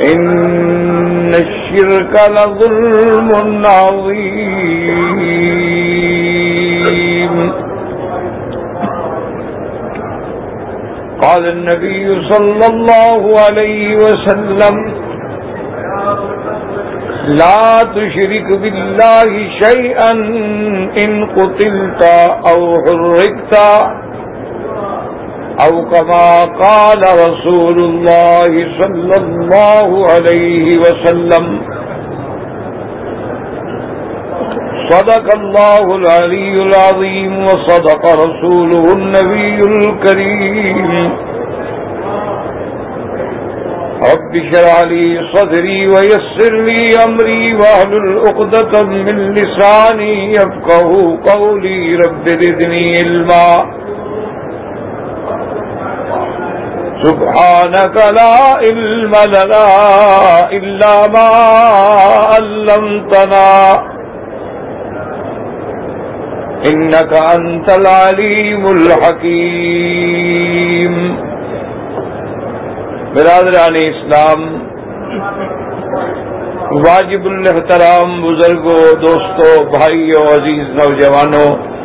إن الشرك لظلم عظيم. قال النبي صلى الله عليه وسلم، لا تشرك بالله شيئا إن قتلت أو حرقت. أو كما قال رسول الله صلى الله عليه وسلم. صدق الله العلي العظيم وصدق رسوله النبي الكريم. رب شرع لي صدري ويسر لي أمري وأهل الأقدة من لساني يفقه قولي. رب ردني الماء سبحانك لا علم لنا إلا ما علمتنا. إنك أنت العليم الحكيم. برادران اسلام، واجب الحترام بزرگوں، دوستوں، بھائیوں، عزیز، نوجوانوں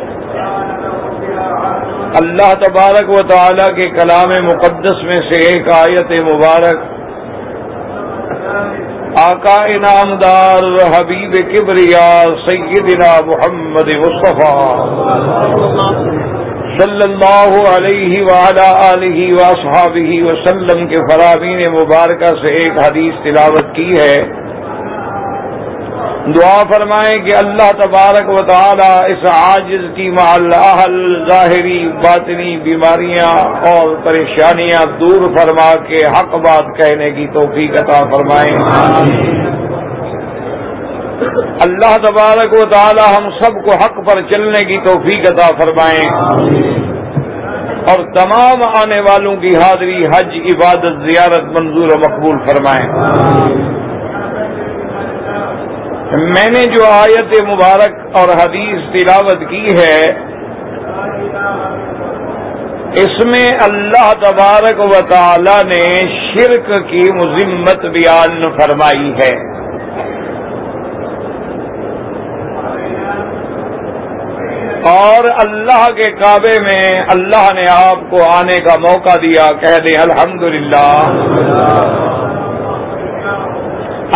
اللہ تبارک و تعالی کے کلام مقدس میں سے ایک آیت مبارک. آقا انعام دار حبیب کبریا سیدنا محمد مصطفیٰ صلی اللہ علیہ وعلا آلہ واصحابہ وسلم کے فرامین مبارکہ سے ایک حدیث تلاوت کی ہے. دعا فرمائیں کہ اللہ تبارک و تعالی اس عاجز کی محل ظاہری، باطنی بیماریاں اور پریشانیاں دور فرما کے حق بات کہنے کی توفیق عطا فرمائیں۔ اللہ تبارک و تعالی ہم سب کو حق پر چلنے کی توفیق عطا فرمائیں۔ اور تمام آنے والوں کی حاضری حج، عبادت، زیارت منظور و مقبول فرمائیں۔ میں نے جو آیت مبارک اور حدیث تلاوت کی ہے، اس میں اللہ تبارک و تعالی نے شرک کی مذمت بیان فرمائی ہے۔ اور اللہ کے کعبے میں اللہ نے آپ کو آنے کا موقع دیا، کہہ دیں الحمدللہ۔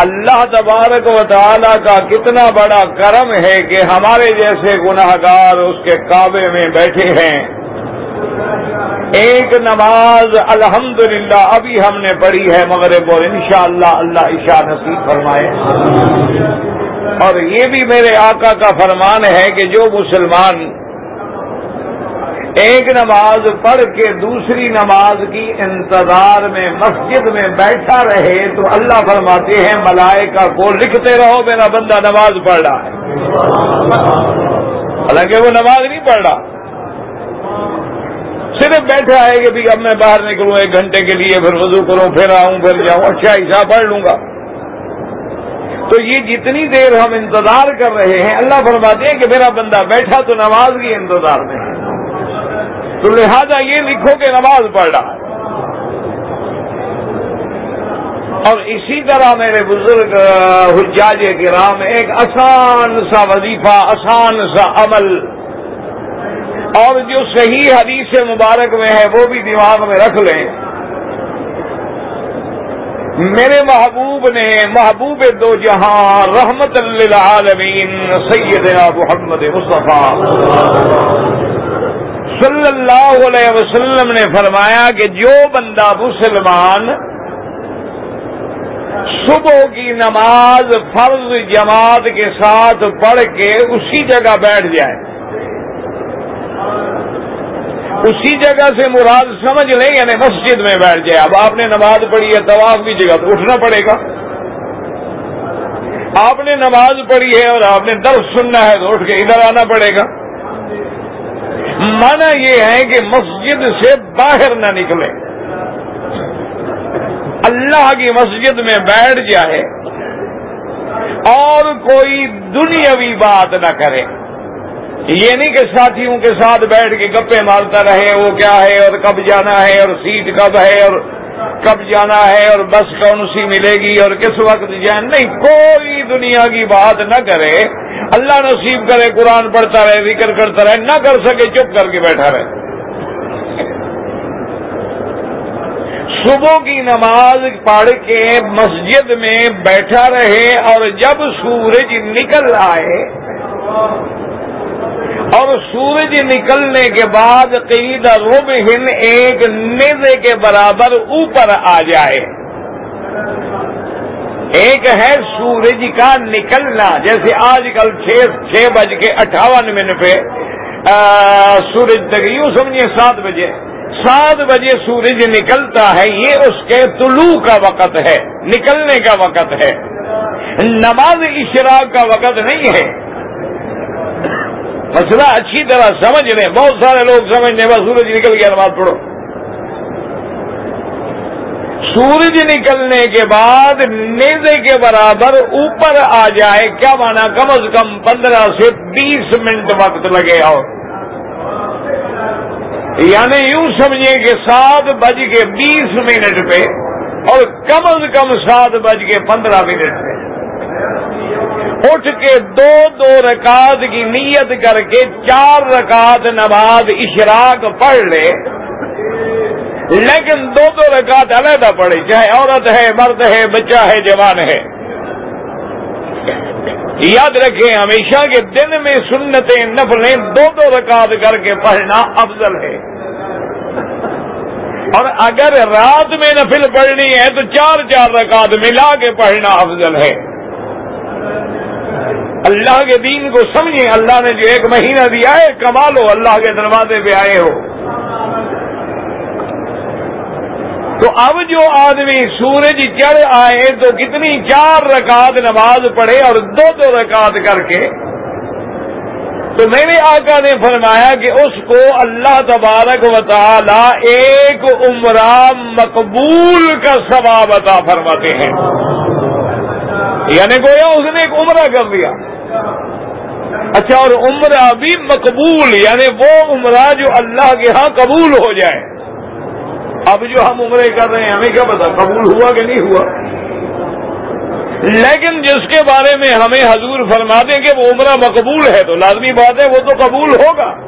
اللہ تبارک و تعالی کا کتنا بڑا کرم ہے کہ ہمارے جیسے گناہ گار اس کے کعبے میں بیٹھے ہیں۔ ایک نماز الحمدللہ ابھی ہم نے پڑھی ہے مغرب اور انشاءاللہ اللہ عشاء نصیب فرمائے۔ اور یہ بھی میرے آقا کا فرمان ہے کہ جو مسلمان ایک نماز پڑھ کے دوسری نماز کی انتظار میں مسجد میں بیٹھا رہے تو اللہ فرماتے ہیں، ملائکہ کو لکھتے رہو، میرا بندہ نماز پڑھ رہا ہے۔ حالانکہ وہ نماز نہیں پڑھ رہا۔ صرف بیٹھا ہے کہ اب میں باہر نکلوں، ایک گھنٹے کے لیے پھر وضو کروں، پھر آؤں، پھر جاؤں اچھا حصہ پڑھ لوں گا۔ تو یہ جتنی دیر ہم انتظار کر رہے ہیں، اللہ فرماتے ہیں کہ میرا بندہ بیٹھا تو نماز کی انتظار میں ہے۔ تو لہذا یہ لکھو کہ نماز پڑھ رہا ہے۔ اور اسی طرح میرے بزرگ، حجاج کرام، ایک آسان سا وظیفہ، آسان سا عمل۔ اور جو صحیح حدیث مبارک میں ہے، وہ بھی دماغ میں رکھ لیں۔ میرے محبوب نے محبوب دو جہاں رحمت للعالمین، سیدنا محمد مصطفیٰ۔ صلی اللہ علیہ وسلم نے فرمایا کہ جو بندہ مسلمان صبح کی نماز فرض جماعت کے ساتھ پڑھ کے اسی جگہ بیٹھ جائے۔ اسی جگہ سے مراد سمجھ لیں یعنی مسجد میں بیٹھ جائے۔ اب آپ نے نماز پڑھی ہے، طواف کی جگہ تو اٹھنا پڑے گا۔ آپ نے نماز پڑھی ہے اور آپ نے درس سننا ہے تو اٹھ کے ادھر آنا پڑے گا۔ مانا یہ ہے کہ مسجد سے باہر نہ نکلے۔ اللہ کی مسجد میں بیٹھ جائے اور کوئی دنیاوی بات نہ کرے۔ یہ نہیں کہ ساتھیوں کے ساتھ بیٹھ کے گپے مارتا رہے، وہ کیا ہے اور کب جانا ہے اور سیٹ کب ہے اور کب جانا ہے اور بس کون سی ملے گی اور کس وقت جائیں۔ نہیں، کوئی دنیا کی بات نہ کرے۔ اللہ نصیب کرے، قرآن پڑھتا رہے، ذکر کرتا رہے، نہ کر سکے چپ کر کے بیٹھا رہے۔ صبح کی نماز پڑھ کے مسجد میں بیٹھا رہے اور جب سورج نکل آئے، اور سورج نکلنے کے بعد قید روب ہند ایک نیزے کے برابر اوپر آ جائے۔ ایک ہے سورج کا نکلنا، جیسے آج کل چھ بج کے اٹھاون منٹ پہ سورج تک یوں سمجھیے سات بجے۔ سات بجے سورج نکلتا ہے، یہ اس کے طلوع کا وقت ہے، نکلنے کا وقت ہے۔ نماز اشراق کا وقت نہیں ہے۔ مسئلہ اچھی طرح سمجھ لیں، بہت سارے لوگ سمجھنے بس سورج نکل گیا، نماز پڑھو۔ سورج نکلنے کے بعد نیزے کے برابر اوپر آ جائے، کیا مانا؟ کم از کم پندرہ سے بیس منٹ وقت لگے اور یعنی یوں سمجھیں کہ سات بج کے بیس منٹ پہ اور کم از کم سات بج کے پندرہ منٹ پہ۔ اٹھ کے دو دو رکعت کی نیت کر کے چار رکعت نماز اشراق پڑھ لے۔ لیکن دو دو رکعت علیحدہ پڑے چاہے عورت ہے، مرد ہے، بچہ ہے، جوان ہے۔ یاد رکھیں، ہمیشہ کے دن میں سنتیں، نفلیں دو دو رکعت کر کے پڑھنا افضل ہے۔ اور اگر رات میں نفل پڑھنی ہے، تو چار چار رکعت ملا کے پڑھنا افضل ہے۔ اللہ کے دین کو سمجھیں، اللہ نے جو ایک مہینہ دیا ہے، کمال ہو، اللہ کے دروازے پہ آئے ہو۔ تو اب جو آدمی سورج چڑھ آئے تو کتنی چار رکعت نماز پڑھے اور دو دو رکعت کر کے، تو میرے آقا نے فرمایا کہ اس کو اللہ تبارک و تعالی ایک عمرہ مقبول کا ثواب عطا فرماتے ہیں۔ یعنی گویا اس نے ایک عمرہ کر دیا۔ اچھا اور عمرہ بھی مقبول یعنی وہ عمرہ جو اللہ کے ہاں قبول ہو جائے۔ اب جو ہم عمرے کر رہے ہیں، ہمیں کیا پتا، قبول ہوا کہ نہیں ہوا؟ لیکن جس کے بارے میں ہمیں حضور فرما دیں کہ وہ عمرہ مقبول ہے، تو لازمی بات ہے، وہ تو قبول ہوگا۔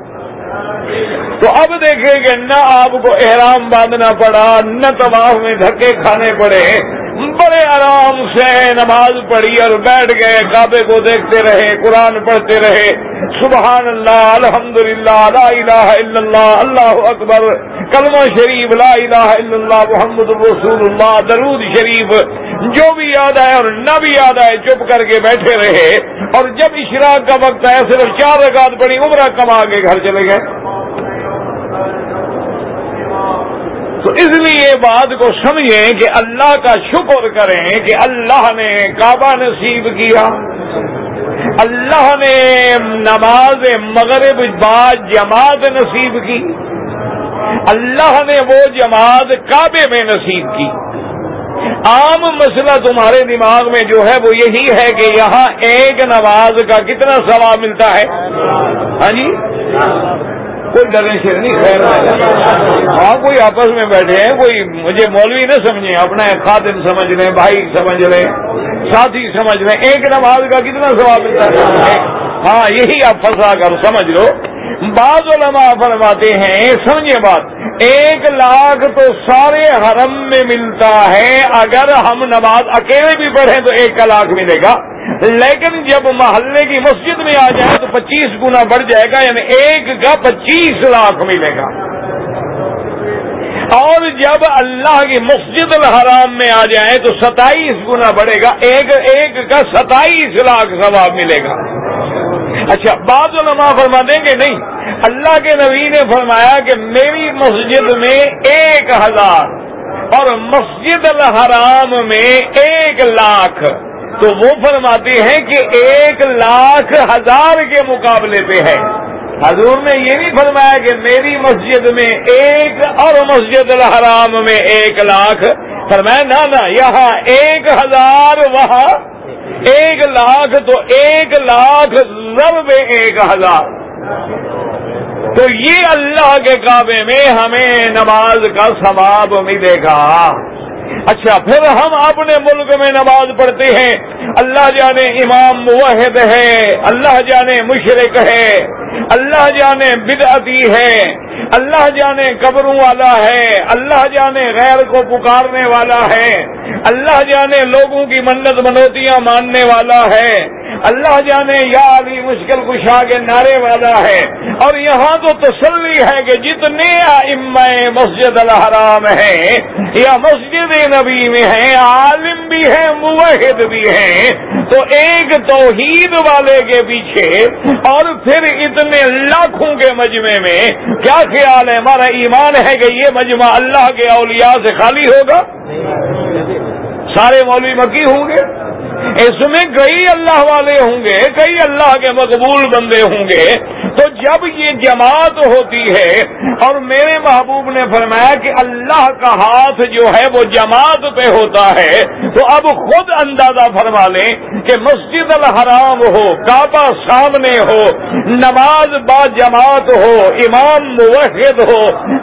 تو اب دیکھیں کہ نہ آپ کو احرام باندھنا پڑا، نہ تباہ میں دھکے کھانے پڑے۔ بڑے آرام سے نماز پڑھی اور بیٹھ گئے، کعبے کو دیکھتے رہے، قرآن پڑھتے رہے۔ سبحان اللہ الحمد للہ لا الہ الا اللہ اللہ اکبر، کلمہ شریف، لا الہ الا اللہ، محمد رسول اللہ، درود شریف، جو بھی یاد آئے اور نہ بھی یاد آئے، چپ کر کے بیٹھے رہے۔ اور جب اشراق کا وقت آیا، صرف چار رکعت پڑی عمرہ کما کے گھر چلے گئے؟ تو اس لیے بات کو سمجھیں کہ اللہ کا شکر کریں کہ اللہ نے کعبہ نصیب کیا۔ اللہ نے نماز مغرب بعد جماعت نصیب کی۔ اللہ نے وہ جماعت کعبے میں نصیب کی۔ عام مسئلہ تمہارے دماغ میں جو ہے وہ یہی ہے کہ یہاں ایک نماز کا کتنا ثواب ملتا ہے۔ ہاں جی؟ کوئی ڈرنے سے نہیں، خیر ہاں کوئی آپس میں بیٹھے ہیں، کوئی مجھے مولوی نہ سمجھے اپنا خاتم سمجھ لیں، بھائی سمجھ لیں، ساتھی سمجھ لیں، ایک نماز کا کتنا ثواب ملتا ہے؟ ہاں یہی آپ پھنسا کر سمجھ لو۔ بعض علماء فرماتے ہیں سمجھے بات، ایک لاکھ تو سارے حرم میں ملتا ہے، اگر ہم نماز اکیلے بھی پڑھیں تو ایک کا لاکھ ملے گا۔ لیکن جب محلے کی مسجد میں آ جائے تو پچیس گنا بڑھ جائے گا یعنی ایک کا پچیس لاکھ ملے گا۔ اور جب اللہ کی مسجد الحرام میں آ جائے تو ستائیس گنا بڑھے گا، ایک ایک کا ستائیس لاکھ ثواب ملے گا۔ اچھا بعض علماء فرما دیں گے، نہیں، اللہ کے نبی نے فرمایا کہ میری مسجد میں ایک ہزار اور مسجد الحرام میں ایک لاکھ۔ تو وہ فرماتے ہیں کہ ایک لاکھ ہزار کے مقابلے پہ ہے۔ حضور نے یہ نہیں فرمایا کہ میری مسجد میں ایک اور مسجد الحرام میں ایک لاکھ۔ فرمایا، نہ نا یہاں ایک ہزار، وہاں ایک لاکھ، تو ایک لاکھ ضرب ایک ہزار۔ تو یہ اللہ کے کعبے میں ہمیں نماز کا ثواب ملے گا۔ اچھا پھر ہم اپنے ملک میں نماز پڑھتے ہیں۔ اللہ جانے امام موحد ہے، اللہ جانے مشرق ہے، اللہ جانے بدعتی ہے، اللہ جانے قبروں والا ہے، اللہ جانے غیر کو پکارنے والا ہے، اللہ جانے لوگوں کی منت منوتیاں ماننے والا ہے۔ اللہ جانے یا علی مشکل کشا کے نعرے والا ہے۔ اور یہاں تو تسلی ہے کہ جتنے مسجد الحرام ہیں یا مسجد نبی میں ہیں عالم بھی ہیں موحد بھی ہیں تو ایک توحید والے کے پیچھے اور پھر اتنے لاکھوں کے مجمع میں کیا خیال ہے؟ ہمارا ایمان ہے کہ یہ مجمع اللہ کے اولیاء سے خالی ہوگا؟ سارے مولوی مکی ہوں گے؟ اس میں کئی اللہ والے ہوں گے، کئی اللہ کے مقبول بندے ہوں گے۔ تو جب یہ جماعت ہوتی ہے اور میرے محبوب نے فرمایا کہ اللہ کا ہاتھ جو ہے وہ جماعت پہ ہوتا ہے، تو اب خود اندازہ فرما لیں کہ مسجد الحرام ہو، کعبہ سامنے ہو، نماز با جماعت ہو، امام موحد ہو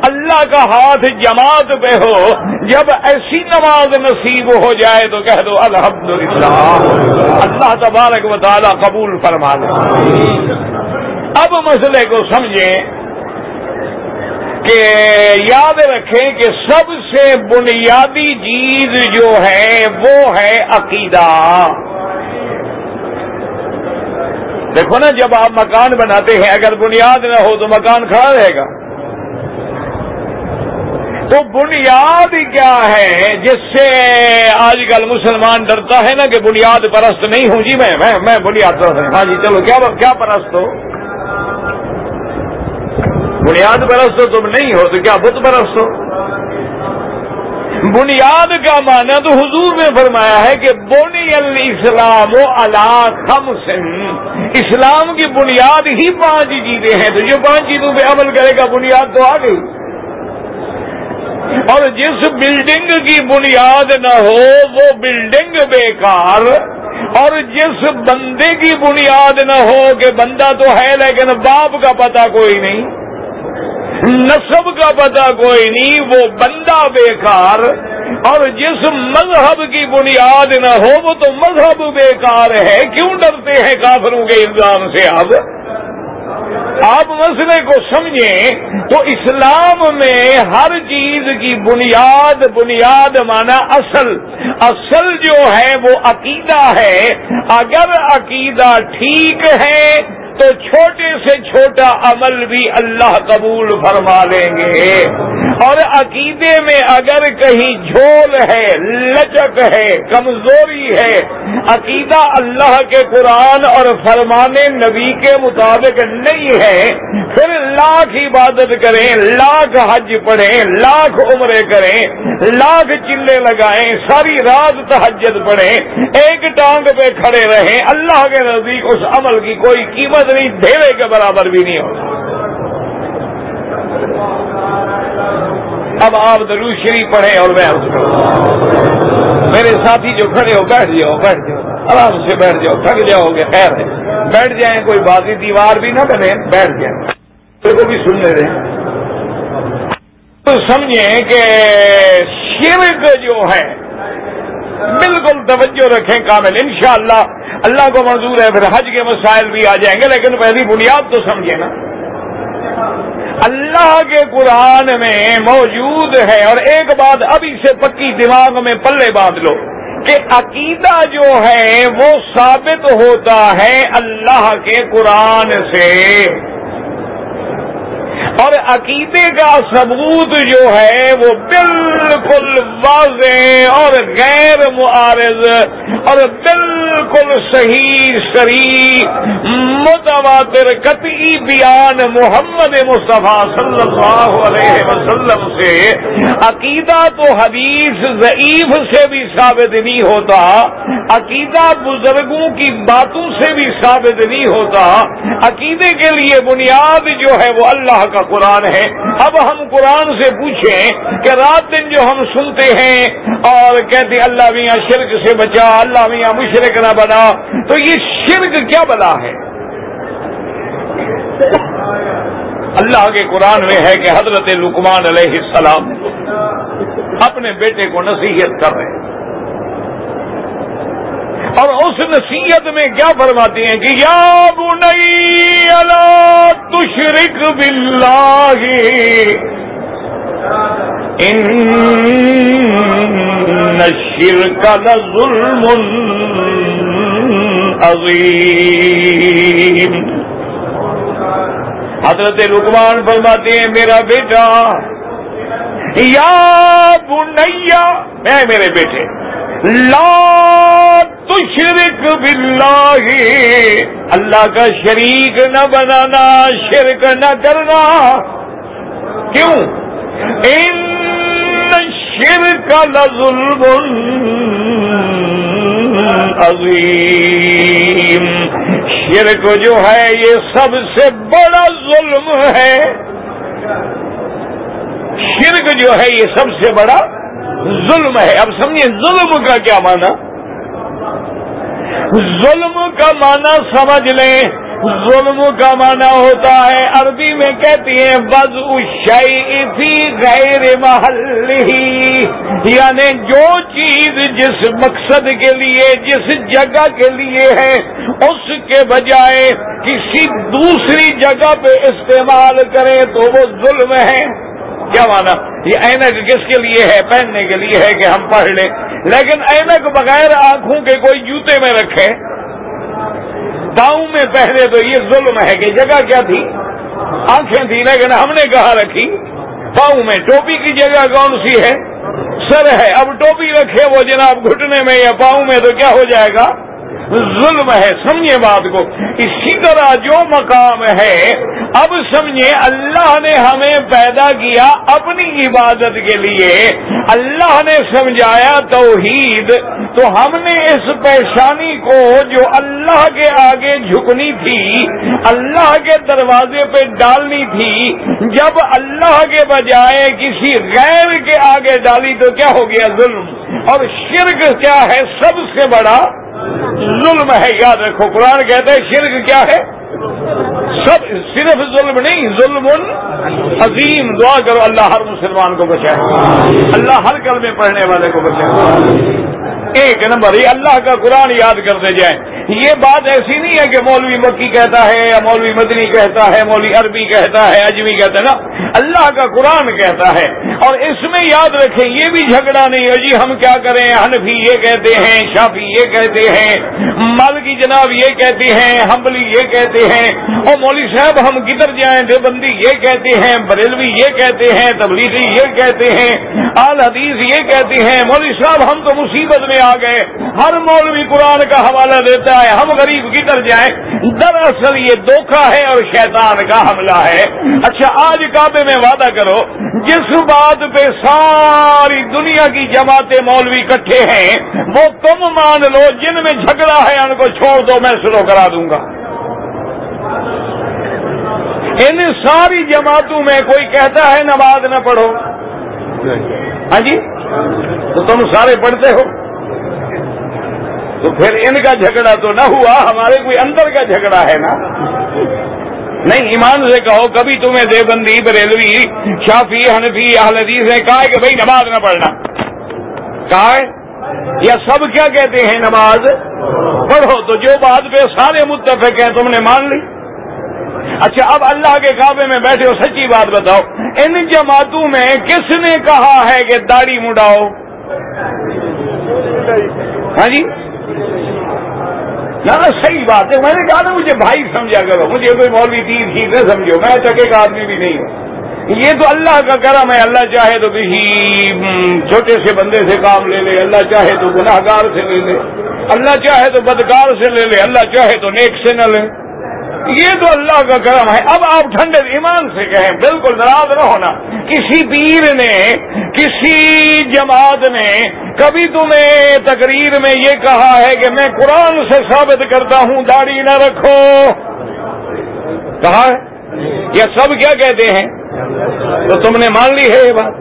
اللہ اللہ کا ہاتھ جماعت پہ ہو، جب ایسی نماز نصیب ہو جائے تو کہہ دو، الحمدللہ۔ اللہ تبارک و تعالی قبول فرما لے۔ اب مسئلے کو سمجھیں کہ یاد رکھیں کہ سب سے بنیادی چیز جو ہے، وہ ہے عقیدہ۔ دیکھو نا، جب آپ مکان بناتے ہیں، اگر بنیاد نہ ہو تو مکان کھڑا رہے گا۔ تو بنیاد کیا ہے جس سے آج کل مسلمان ڈرتا ہے نا کہ بنیاد پرست نہیں ہوں۔ جی میں میں بنیاد پرست ہاں جی چلو، کیا پرست ہو؟ بنیاد پرست ہو تم نہیں ہو تو کیا بت پرست ہو؟ بنیاد کا معنی تو حضور نے فرمایا ہے کہ بونی الاسلام و اللہ خم اسلام کی بنیاد ہی پانچ چیزیں ہیں۔ تو جو پانچ چیزوں پہ عمل کرے گا، بنیاد تو آ گئی۔ اور جس بلڈنگ کی بنیاد نہ ہو، وہ بلڈنگ بیکار۔ اور جس بندے کی بنیاد نہ ہو کہ بندہ تو ہے لیکن باپ کا پتہ کوئی نہیں نصب کا پتہ کوئی نہیں، وہ بندہ بیکار۔ اور جس مذہب کی بنیاد نہ ہو، وہ تو مذہب بیکار ہے۔ کیوں ڈرتے ہیں کافروں کے الزام سے اب؟ آپ مسئلے کو سمجھیں تو اسلام میں ہر چیز کی بنیاد بنیاد مانا اصل۔ اصل جو ہے وہ عقیدہ ہے۔ اگر عقیدہ ٹھیک ہے تو چھوٹے سے چھوٹا عمل بھی اللہ قبول فرما لیں گے۔ اور عقیدے میں اگر کہیں جھول ہے، لچک ہے، کمزوری ہے، عقیدہ اللہ کے قرآن اور فرمانے نبی کے مطابق نہیں ہے، پھر لاکھ عبادت کریں، لاکھ حج پڑھیں، لاکھ عمرے کریں، لاکھ چلے لگائیں، ساری رات تحجد پڑھیں، ایک ٹانگ پہ کھڑے رہیں، اللہ کے نزدیک اس عمل کی کوئی قیمت نہیں ڈھیرے کے برابر بھی نہیں ہوتا اب آپ ضرور شریف پڑھیں اور میں میرے ساتھی جو کھڑے ہو، بیٹھ جاؤ بیٹھ جاؤ۔ آرام سے بیٹھ جاؤ، تھک جاؤ گے خیر ہے۔ بیٹھ جائیں، کوئی بازی دیوار بھی نہ بنے، بیٹھ جائیں۔ میرے کو بھی سننے دیں تو سمجھیں کہ شرک جو ہے، بالکل توجہ رکھیں کامل، انشاءاللہ اللہ کو منظور ہے، پھر حج کے مسائل بھی آ جائیں گے، لیکن پہلی بنیاد تو سمجھے نا۔ اللہ کے قرآن میں موجود ہے، اور ایک بات ابھی سے پکی دماغ میں پلے باندھ لو کہ عقیدہ جو ہے، وہ ثابت ہوتا ہے اللہ کے قرآن سے۔ اور عقیدے کا ثبوت جو ہے وہ بالکل واضح اور غیر معارض اور بالکل صحیح سری متواتر، قطعی بیان محمد مصطفیٰ صلی اللہ علیہ وسلم سے عقیدہ تو حدیث ضعیف سے بھی ثابت نہیں ہوتا، عقیدہ بزرگوں کی باتوں سے بھی ثابت نہیں ہوتا، عقیدے کے لیے بنیاد جو ہے وہ اللہ کا قرآن ہے۔ اب ہم قرآن سے پوچھیں کہ رات دن جو ہم سنتے ہیں اور کہتے اللہ میاں شرک سے بچا، اللہ میاں مشرق نہ بنا، تو یہ شرک کیا بلا ہے؟ اللہ کے قرآن میں ہے کہ حضرت لکمان علیہ السلام اپنے بیٹے کو نصیحت کر رہے ہیں۔ اور اس نصیحت میں کیا فرماتے ہیں کہ یا بنئی اللہ تشرک باللہ ان الشرک لظلم عظیم۔ حضرت رکمان فرماتے ہیں، میرا بیٹا، یا بنیا میں میرے بیٹے۔ لا تشرک باللہ۔ اللہ کا شریک نہ بنانا، شرک نہ کرنا۔ کیوں؟ ان شرک لظلم عظیم۔ شرک جو ہے، یہ سب سے بڑا ظلم ہے۔ شرک جو ہے، یہ سب سے بڑا ظلم ہے۔ اب سمجھیں، ظلم کا کیا مانا ظلم کا مانا سمجھ لیں۔ ظلم کا مانا ہوتا ہے، عربی میں کہتی ہیں بز اشائی تھی غیر محل یعنی جو چیز جس مقصد کے لیے، جس جگہ کے لیے ہے، اس کے بجائے کسی دوسری جگہ پہ استعمال کریں تو وہ ظلم ہے۔ کیا مانا؟ یہ اینک کس کے لیے ہے؟ پہننے کے لیے ہے کہ ہم پڑھ لیں۔ لیکن اینک بغیر آنکھوں کے کوئی جوتے میں رکھے۔ پاؤں میں پہنے تو یہ ظلم ہے کہ جگہ کیا تھی؟ آنکھیں تھی لیکن ہم نے کہا رکھی؟ پاؤں میں۔ ٹوپی کی جگہ کون سی ہے؟ سر ہے۔ اب ٹوپی رکھے وہ جناب گھٹنے میں یا پاؤں میں تو کیا ہو جائے گا؟ ظلم ہے سمجھے بات کو۔ اسی طرح جو مقام ہے، اب سمجھے اللہ نے ہمیں پیدا کیا اپنی عبادت کے لیے۔ اللہ نے سمجھایا توحید، تو ہم نے اس پیشانی کو جو اللہ کے آگے جھکنی تھی، اللہ کے دروازے پہ ڈالنی تھی، جب اللہ کے بجائے کسی غیر کے آگے ڈالی تو کیا ہو گیا ظلم؟ اور شرک کیا ہے؟ سب سے بڑا ظلم ہے، یاد رکھو، قرآن کہتے ہیں شرک کیا ہے؟ سب، صرف ظلم نہیں ظلم عظیم، دعا کرو، اللہ ہر مسلمان کو بچائے اللہ ہر کل میں پڑھنے والے کو بچائے ایک نمبر، یہ اللہ کا قرآن یاد کرتے جائیں یہ بات ایسی نہیں ہے کہ مولوی مکی کہتا ہے، یا مولوی مدنی کہتا ہے، مولوی عربی کہتا ہے، اجمی کہتا ہے، نا۔ اللہ کا قرآن کہتا ہے۔ اور اس میں یاد رکھیں، یہ بھی جھگڑا نہیں ہے جی ہم کیا کریں؟ حنفی یہ کہتے ہیں، شافی یہ کہتے ہیں مل کی جناب یہ کہتے ہیں ہمبلی یہ کہتے ہیں، اور مولوی صاحب ہم کدھر جائیں؟ دیوبندی یہ کہتے ہیں، بریلوی یہ کہتے ہیں، تبلیغی یہ کہتے ہیں، آل حدیث یہ کہتے ہیں۔ مولوی صاحب، ہم تو مصیبت میں آ گئے۔ ہر مولوی قرآن کا حوالہ دیتا ہے، ہم غریب کدھر جائیں؟ دراصل یہ دھوکھا ہے اور شیطان کا حملہ ہے۔ اچھا آج کعبے میں وعدہ کرو، جس بات پہ ساری دنیا کی جماعتیں مولوی اکٹھے ہیں، وہ تم مان لو، جن میں جھگڑا ہے، ان کو چھوڑ دو، میں شروع کرا دوں گا۔ ان ساری جماعتوں میں کوئی کہتا ہے نماز نہ پڑھو۔ ہاں جی؟ تو تم سارے پڑھتے ہو۔ تو پھر ان کا جھگڑا تو نہ ہوا، ہمارے کوئی اندر کا جھگڑا ہے نا؟ نہیں، ایمان سے کہو، کبھی تمہیں دیوبندی، بریلوی، شافی، حنفی حدیث نے کہا ہے کہ بھائی نماز نہ پڑھنا۔ کہا ہے؟ یا سب کیا کہتے ہیں نماز؟ پڑھو۔ تو جو بات پہ سارے متفق ہیں، تم نے مان لی۔ اچھا اب اللہ کے کعبے میں بیٹھے ہو، سچی بات بتاؤ۔ ان جماعتوں میں کس نے کہا ہے کہ داڑھی مڈاؤ ہاں جی؟ نہ صحیح بات ہے۔ میں نے کہا نا مجھے بھائی سمجھا کرو، مجھے کوئی مولوی تیر ٹھیک نہ سمجھو۔ میں چکے کا آدمی بھی نہیں ہوں۔ یہ تو اللہ کا کرم ہے، اللہ چاہے تو کسی چھوٹے سے بندے سے کام لے لے، اللہ چاہے تو گناہ گار سے لے لے، اللہ چاہے تو بدکار سے لے لے، اللہ چاہے تو نیک سے نہ لے۔ یہ تو اللہ کا کرم ہے۔ اب آپ ٹھنڈے ایمان سے کہیں بالکل ناراض نہ ہونا۔ کسی پیر نے، کسی جماعت نے کبھی تمہیں تقریر میں یہ کہا ہے کہ میں قرآن سے ثابت کرتا ہوں، داڑھی نہ رکھو۔ کہا ہے؟ یہ سب کیا کہتے ہیں؟ تو تم نے مان لی ہے یہ بات؟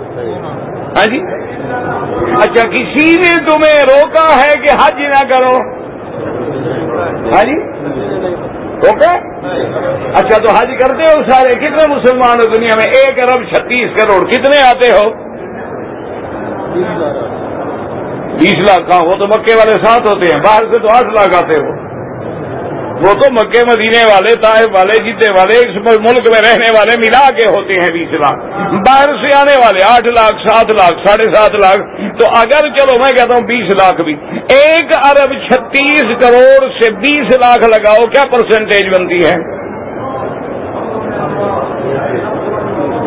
ہاں جی؟ اچھا کسی نے تمہیں روکا ہے کہ حج نہ کرو؟ ہاں جی؟ اوکے اچھا تو حج کرتے ہو سارے۔ کتنے مسلمان ہو دنیا میں؟ ایک ارب چھتیس کروڑ۔ کتنے آتے ہو؟ بیس لاکھ۔ کا وہ تو مکے والے ساتھ ہوتے ہیں۔ باہر سے تو آٹھ لاکھ آتے ہو۔ وہ تو مکے مدینے والے، طائف والے جیتے والے، اس ملک میں رہنے والے ملا کے ہوتے ہیں بیس لاکھ۔ باہر سے آنے والے آٹھ لاکھ، سات لاکھ، ساڑھے سات لاکھ۔ تو اگر چلو میں کہتا ہوں بیس لاکھ بھی۔ ایک ارب چھتیس کروڑ سے بیس لاکھ لگاؤ، کیا پرسنٹیج بنتی ہے؟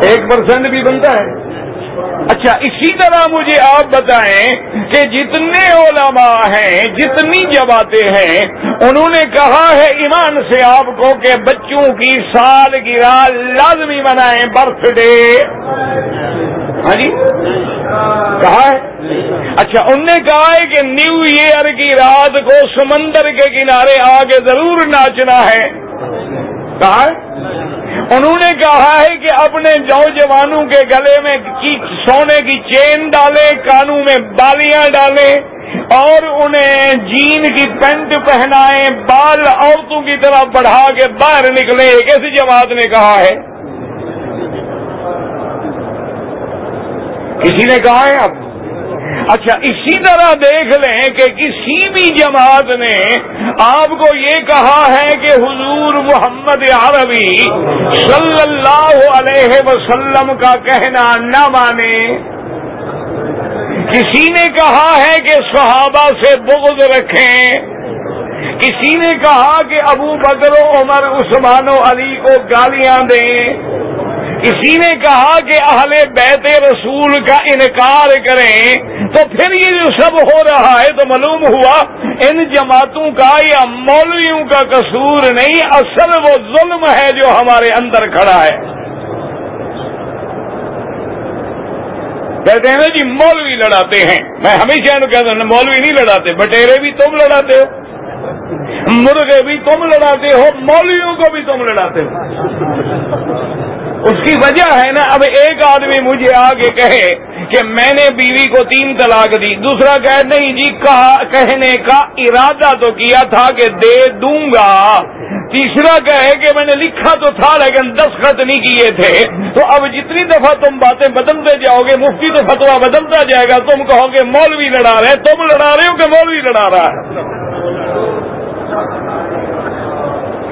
ایک پرسینٹ بھی بنتا ہے۔ اچھا اسی طرح مجھے آپ بتائیں کہ جتنے علماء ہیں، جتنی جماعتیں ہیں، انہوں نے کہا ہے ایمان سے آپ کو کہ بچوں کی سال رات لازمی منائیں برتھ ڈے۔ ہاں جی؟ کہا ہے؟ اچھا ان نے کہا ہے کہ نیو ایئر کی رات کو سمندر کے کنارے آگے ضرور ناچنا ہے۔ کہا ہے؟ انہوں نے کہا ہے کہ اپنے نوجوانوں کے گلے میں سونے کی چین ڈالیں، کانوں میں بالیاں ڈالیں اور انہیں جین کی پینٹ پہنائیں، بال عورتوں کی طرح بڑھا کے باہر نکلے ایک ایسی جماعت نے کہا ہے۔ کسی نے کہا ہے؟ آپ اچھا اسی طرح دیکھ لیں کہ کسی بھی جماعت نے آپ کو یہ کہا ہے کہ حضور محمد عربی صلی اللہ علیہ وسلم کا کہنا نہ مانے۔ کسی نے کہا ہے کہ صحابہ سے بغض رکھیں۔ کسی نے کہا کہ ابو بکر و عمر، عثمان و علی کو گالیاں دیں۔ کسی نے کہا کہ اہل بیت رسول کا انکار کریں تو پھر یہ جو سب ہو رہا ہے تو معلوم ہوا ان جماعتوں کا یا مولویوں کا قصور نہیں، اصل وہ ظلم ہے جو ہمارے اندر کھڑا ہے۔ کہتے ہیں نا جی مولوی لڑاتے ہیں۔ میں ہمیشہ کہتا ہوں مولوی نہیں لڑاتے، بٹیرے بھی تم لڑاتے ہو، مرغے بھی تم لڑاتے ہو، مولویوں کو بھی تم لڑاتے ہو۔ اس کی وجہ ہے نا، اب ایک آدمی مجھے آگے کہے کہ میں نے بیوی کو تین طلاق دی۔ دوسرا کہ نہیں جی کہا، کہنے کا ارادہ تو کیا تھا کہ دے دوں گا۔ تیسرا کہے کہ میں نے لکھا تو تھا لیکن دستخط نہیں کیے تھے۔ تو اب جتنی دفعہ تم باتیں بدلتے جاؤ گے، مفتی تو فتوا بدلتا جائے گا۔ تم کہو گے، مولوی لڑا رہے، تم لڑا رہے ہو کہ مولوی لڑا رہا ہے؟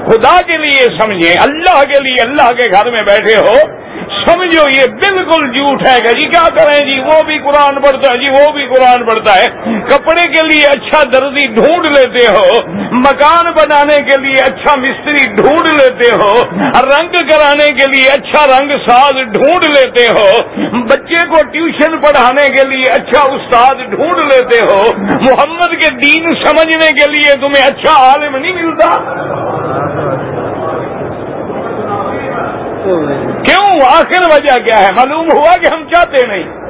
خدا کے لیے سمجھیں اللہ کے لیے اللہ کے گھر میں بیٹھے ہو سمجھو یہ بالکل جھوٹ ہے کہ جی کیا کریں جی؟ وہ بھی قرآن پڑھتا ہے جی وہ بھی قرآن پڑھتا ہے۔ کپڑے کے لیے اچھا دردی ڈھونڈ لیتے ہو، مکان بنانے کے لیے اچھا مستری ڈھونڈ لیتے ہو، رنگ کرانے کے لیے اچھا رنگ ساز ڈھونڈ لیتے ہو، بچے کو ٹیوشن پڑھانے کے لیے اچھا استاد ڈھونڈ لیتے ہو۔ محمد کے دین سمجھنے کے لیے تمہیں اچھا عالم نہیں ملتا؟ کیوں؟ آخر وجہ کیا ہے؟ معلوم ہوا کہ ہم چاہتے نہیں۔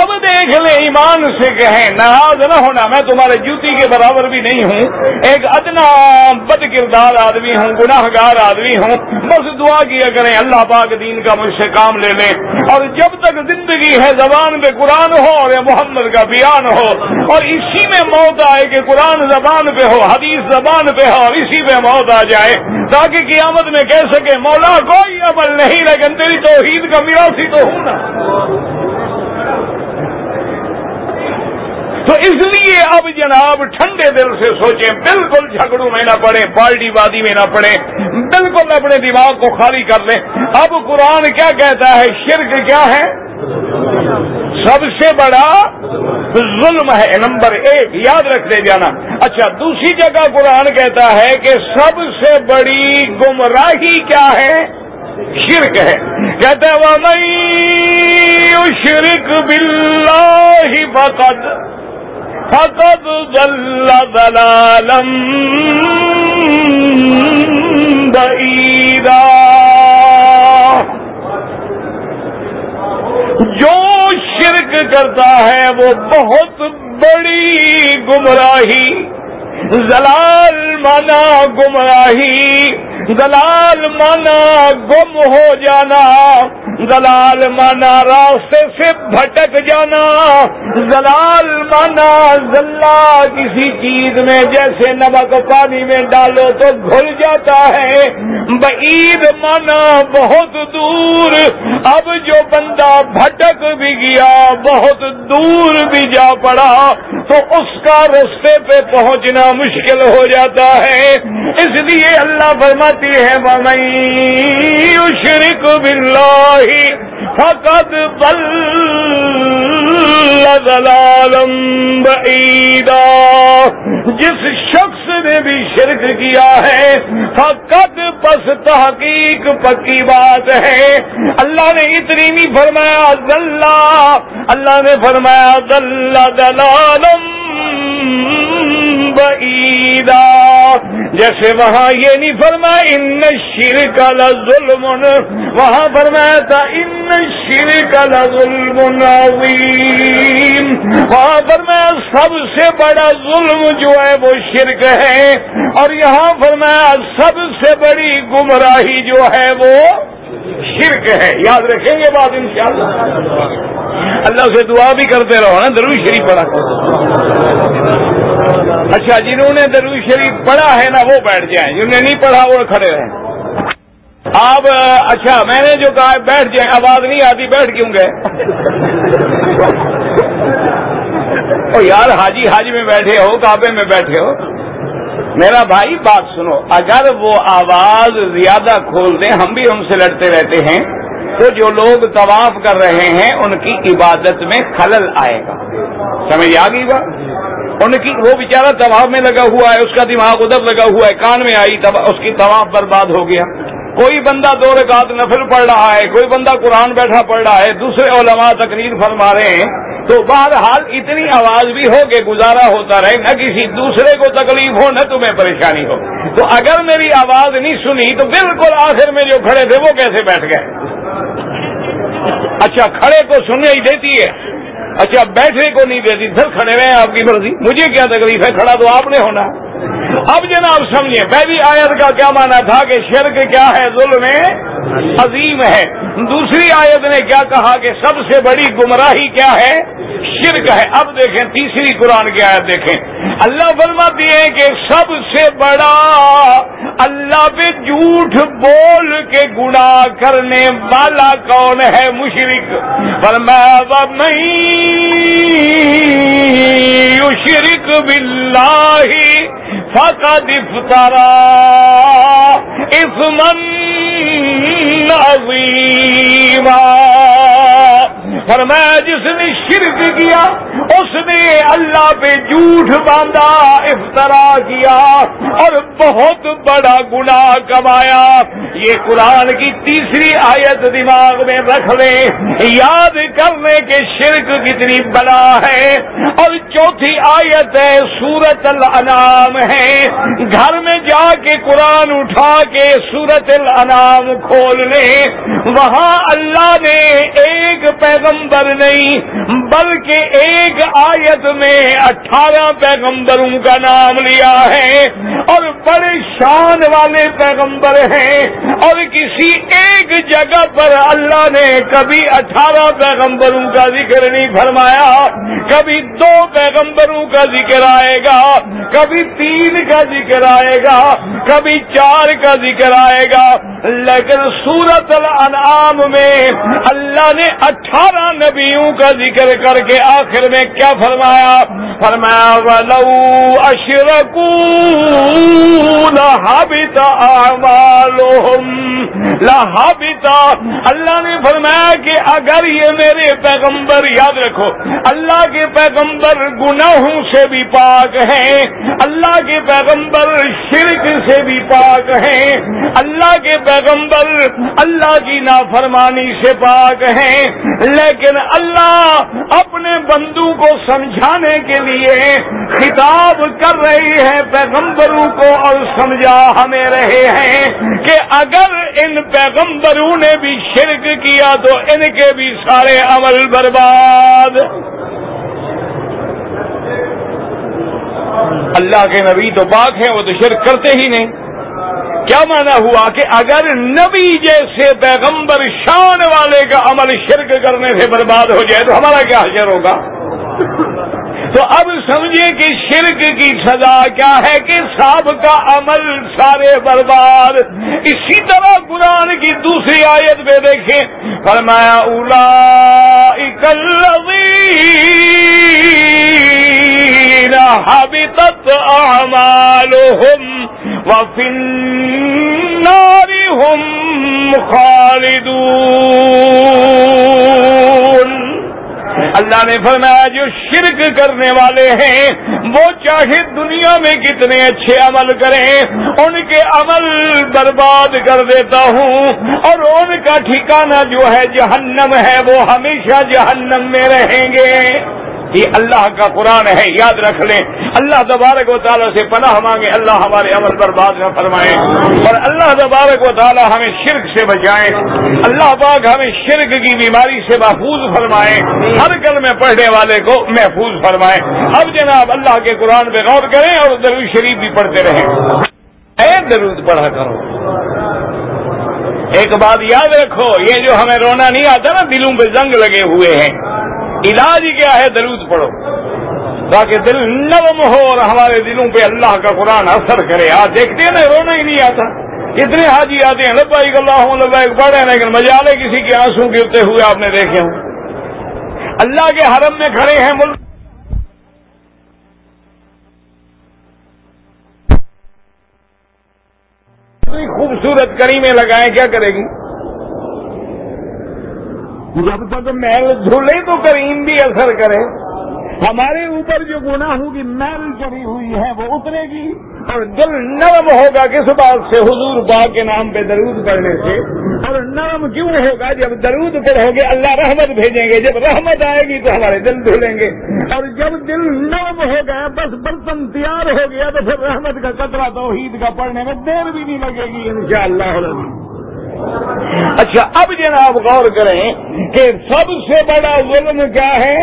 اب دیکھ لیں ایمان سے کہیں ناراض نہ ہونا۔ میں تمہارے جوتی کے برابر بھی نہیں ہوں۔ ایک ادنا بد کردار آدمی ہوں گناہ گار آدمی ہوں۔ بس دعا کیا کریں، اللہ پاک دین کا مجھ سے کام لے لیں اور جب تک زندگی ہے، زبان پہ قرآن ہو اور محمد کا بیان ہو۔ اور اسی میں موت آئے کہ قرآن زبان پہ ہو، حدیث زبان پہ ہو اور اسی پہ موت آ جائے۔ تاکہ قیامت میں کہہ سکے، مولا، کوئی عمل نہیں، لیکن تیری توحید کا میراثی تو ہوں نا۔ تو اس لیے اب جناب ٹھنڈے دل سے سوچیں، بالکل جھگڑوں میں نہ پڑے پارٹی وادی میں نہ پڑے بالکل اپنے دماغ کو خالی کر لیں۔ اب قرآن کیا کہتا ہے؟ شرک کیا ہے؟ سب سے بڑا ظلم ہے، نمبر ایک، یاد رکھتے جانا۔ اچھا دوسری جگہ قرآن کہتا ہے کہ سب سے بڑی گمراہی کیا ہے؟ شرک ہے۔ کہتے وہ میں شرک بلّہ فقد فقد ضل ضلالا بعيدا جو شرک کرتا ہے وہ بہت بڑی گمراہی، زلال مانا گمراہی۔ زلال مانا گم ہو جانا زلال مانا راستے سے بھٹک جانا زلال مانا زلہ کسی چیز میں جیسے نمک پانی میں ڈالو تو گھل جاتا ہے۔ بعید مانا بہت دور، اب جو بندہ بھٹک بھی گیا، بہت دور بھی جا پڑا، تو اس کا رستے پہ پہنچنا مشکل ہو جاتا ہے۔ اس لیے اللہ فرماتی ہے بمئی شرک بلّہ فقد بل ضلالم بعیدا جس شخص نے بھی شرک کیا ہے فقط بس تحقیق پکی بات ہے۔ اللہ نے اتنی نہیں فرمایا اللہ اللہ نے فرمایا دلہ دلالم بعیدا جیسے وہاں یہ نہیں فرمایا، ان شیر کا ظلم وہاں فرمایا تھا، ان شیر کا ظلم وہاں فرمایا، سب سے بڑا ظلم جو ہے وہ شرک ہے اور یہاں فرمایا، سب سے بڑی گمراہی جو ہے وہ شرک ہے، یاد رکھیں گے بات انشاءاللہ۔ اللہ سے دعا بھی کرتے رہو نا ضرور شریف پڑا اچھا جنہوں نے درو شریف پڑھا ہے نا، وہ بیٹھ جائیں۔ جنہوں نے نہیں پڑھا، وہ کھڑے رہیں۔ آپ اچھا میں نے جو کہا، بیٹھ جائیں۔ آواز نہیں آتی، بیٹھ کیوں گئے؟ او یار، حاجی حاجی میں بیٹھے ہو، کعبے میں بیٹھے ہو۔ میرا بھائی، بات سنو، اگر وہ آواز زیادہ کھول دیں، ہم بھی ان سے لڑتے رہتے ہیں، تو جو لوگ طواف کر رہے ہیں، ان کی عبادت میں خلل آئے گا۔ سمجھ آ گئی بات؟ ان کی، وہ بیچارہ طواف میں لگا ہوا ہے، اس کا دماغ ادھر لگا ہوا ہے، کان میں آئی اس کی طواف برباد ہو گیا۔ کوئی بندہ دو رکعت نفل پڑھ رہا ہے، کوئی بندہ قرآن بیٹھا پڑھ رہا ہے، دوسرے علماء تقریر فرما رہے ہیں تو بہرحال اتنی آواز بھی ہو کہ گزارا ہوتا رہے نہ کسی دوسرے کو تکلیف ہو، نہ تمہیں پریشانی ہو۔ تو اگر میری آواز نہیں سنی تو بالکل آخر میں جو کھڑے تھے وہ کیسے بیٹھ گئے؟ اچھا کھڑے کو سننے ہی دیتی ہے۔ اچھا بیٹھنے کو نہیں دیتی۔ سر کھڑے رہے آپ کی مرضی۔ مجھے کیا تکلیف ہے؟ کھڑا تو آپ نے ہونا۔ اب جناب سمجھے پہلی آیت کا کیا مانا تھا کہ شرک کیا ہے؟ ظلم عظیم ہے۔ دوسری آیت نے کیا کہا کہ سب سے بڑی گمراہی کیا ہے؟ شرک ہے۔ اب دیکھیں، تیسری قرآن کی آیت دیکھیں۔ اللہ فرماتی ہے کہ سب سے بڑا اللہ پہ جھوٹ بول کے گنا کرنے والا کون ہے؟ مشرق فرمایا میں شرک بلّہ فقد افطارا اس من عظیما۔ فرمایا جس نے شرک کیا اس نے اللہ پہ جھوٹ باندھا افطرا کیا اور بہت بڑا گناہ کمایا۔ یہ قرآن کی تیسری آیت دماغ میں رکھ لیں یاد کرنے کے شرک کتنی بڑا ہے۔ اور چوتھی آیت ہے سورت الانام ہے۔ گھر میں جا کے قرآن اٹھا کے سورت الانام کھول لیں وہاں اللہ نے ایک پیغمبر نہیں، بلکہ ایک آیت میں اٹھارہ پیغمبروں کا نام لیا ہے اور بڑے شان والے پیغمبر ہیں اور کسی ایک جگہ پر اللہ نے کبھی اٹھارہ پیغمبروں کا ذکر نہیں فرمایا، کبھی دو پیغمبروں کا ذکر آئے گا، کبھی تین کا ذکر آئے گا، کبھی چار کا ذکر آئے گا، لیکن سورت الانعام میں اللہ نے اٹھارہ نبیوں کا ذکر کر کے آخر میں کیا فرمایا؟ فرمایا، ولو اشرکو لحبت اعمالهم اللہ نے فرمایا کہ اگر یہ میرے پیغمبر یاد رکھو، اللہ کے پیغمبر گناہوں سے بھی پاک ہیں، اللہ کے پیغمبر شرک سے بھی پاک ہیں، اللہ کے پیغمبر اللہ کی نافرمانی سے پاک ہیں، لیکن اللہ اپنے کو سمجھانے کے لیے خطاب کر رہی ہے پیغمبروں کو اور سمجھا ہمیں رہے ہیں کہ اگر ان پیغمبروں نے بھی شرک کیا تو ان کے بھی سارے عمل برباد۔ اللہ کے نبی تو پاک ہیں، وہ تو شرک کرتے ہی نہیں۔ کیا مانا ہوا کہ اگر نبی جیسے پیغمبر شان والے کا عمل شرک کرنے سے برباد ہو جائے تو ہمارا کیا حشر ہوگا؟ تو اب سمجھے کہ شرک کی سزا کیا ہے کہ صاحب کا عمل سارے برباد۔ اسی طرح قرآن کی دوسری آیت میں دیکھیں۔ فرمایا اولا اکلوی حبطت اعمالهم وفي النار هم خالدون۔ اللہ نے فرمایا جو شرک کرنے والے ہیں، وہ چاہے دنیا میں کتنے اچھے عمل کریں، ان کے عمل برباد کر دیتا ہوں۔ اور ان کا ٹھکانہ جو ہے جہنم ہے، وہ ہمیشہ جہنم میں رہیں گے۔ یہ اللہ کا قرآن ہے، یاد رکھ لیں۔ اللہ تبارک و تعالیٰ سے پناہ مانگے، اللہ ہمارے عمل پر بات نہ فرمائے۔ اور اللہ تبارک و تعالیٰ ہمیں شرک سے بچائیں اللہ پاک ہمیں شرک کی بیماری سے محفوظ فرمائے۔ ہر کل میں پڑھنے والے کو محفوظ فرمائے۔ اب جناب اللہ کے قرآن پہ غور کریں اور درود شریف بھی پڑھتے رہیں۔ اے درود پڑھا کرو۔ ایک بات یاد رکھو، یہ جو ہمیں رونا نہیں آتا نا، دلوں پہ زنگ لگے ہوئے ہیں۔ علاج کیا ہے درود پڑھو۔ تاکہ دل نرم ہو اور ہمارے دلوں پہ اللہ کا قرآن اثر کرے۔ آج دیکھتے ہیں نا، رونا ہی نہیں آتا۔ اتنے حاجی آتے ہیں۔ لبائی اللہ لبائک پڑھ رہے ہیں، لیکن مزہ لے کسی کے آنسو گرتے ہوئے آپ نے دیکھے ہوں۔ اللہ کے حرم میں کھڑے ہیں ملک۔ خوبصورت کریمیں لگائیں، کیا کرے گی؟ جب تک محل دھلے تو کریم بھی اثر کرے۔ ہمارے اوپر جو گناہوں کی میل چڑی ہوئی ہے، وہ اترے گی۔ اور دل نرم ہوگا کس بات سے؟ حضور با کے نام پہ درود پڑھنے سے۔ اور نرم کیوں ہوگا؟ جب درود پڑھو گے، اللہ رحمت بھیجیں گے۔ جب رحمت آئے گی تو ہمارے دل دھلیں گے۔ اور جب دل نرم ہو گیا بس برتن تیار ہو گیا، تو پھر رحمت کا قطرہ توحید کا پڑھنے میں دیر بھی نہیں لگے گی ان شاء اللہ اچھا اب جناب غور کریں کہ سب سے بڑا ظلم کیا ہے؟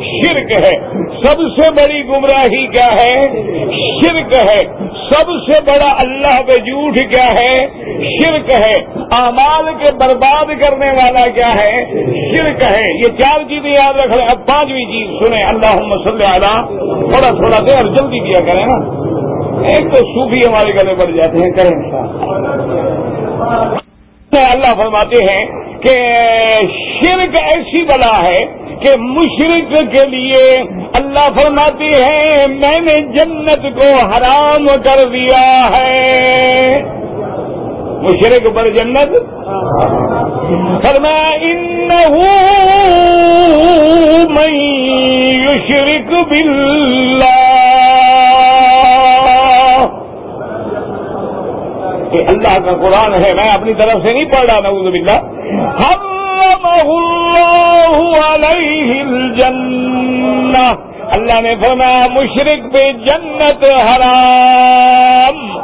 شرک ہے۔ سب سے بڑی گمراہی کیا ہے؟ شرک ہے۔ سب سے بڑا اللہ پہ جھوٹ کیا ہے؟ شرک ہے۔ امال کے برباد کرنے والا کیا ہے؟ شرک ہے۔ یہ چار چیزیں یاد رکھ لیں اب پانچویں چیز سنیں۔ اللہ مسلح اعلیٰ تھوڑا تھوڑا دے اور جلدی کیا کریں نا۔ ایک تو صوفی ہمارے گلے بڑھ جاتے ہیں۔ کریں اللہ فرماتے ہیں کہ شرک ایسی بلا ہے کہ مشرق کے لیے اللہ فرماتے ہیں میں نے جنت کو حرام کر دیا ہے۔ مشرق پر جنت؟ فرمایا، انہو میں یشرک باللہ۔ کہ اللہ کا قرآن ہے، میں اپنی طرف سے نہیں پڑھ رہا، نعوذ باللہ۔ حرمہ اللہ علیہ الجنہ۔ اللہ نے فرمایا مشرق پہ جنت حرام۔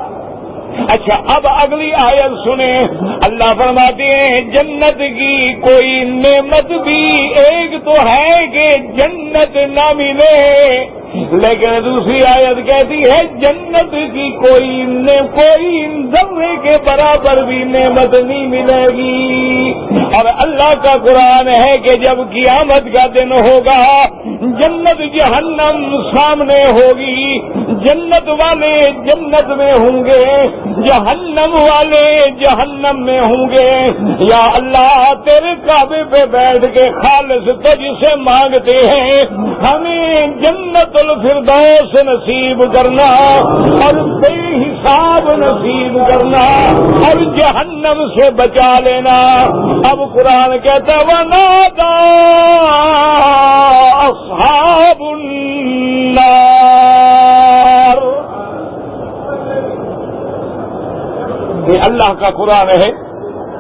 اچھا اب اگلی آیت سنیں۔ اللہ فرماتے ہیں، جنت کی کوئی نعمت بھی ایک تو ہے کہ جنت نہ ملے۔ لیکن دوسری آیت کہتی ہے، جنت کی کوئی نے کوئی ذرے کے برابر بھی نعمت نہیں ملے گی۔ اور اللہ کا قرآن ہے کہ جب قیامت کا دن ہوگا، جنت جہنم سامنے ہوگی۔ جنت والے جنت میں ہوں گے، جہنم والے جہنم میں ہوں گے۔ یا اللہ، تیرے کعبے پہ بیٹھ کے خالص تجھ سے مانگتے ہیں، ہمیں جنت الفردوس نصیب کرنا اور بے حساب نصیب کرنا اور جہنم سے بچا لینا۔ اب قرآن کہتا ہے وہ نادا اصحاب النار۔ یہ اللہ کا قرآن ہے۔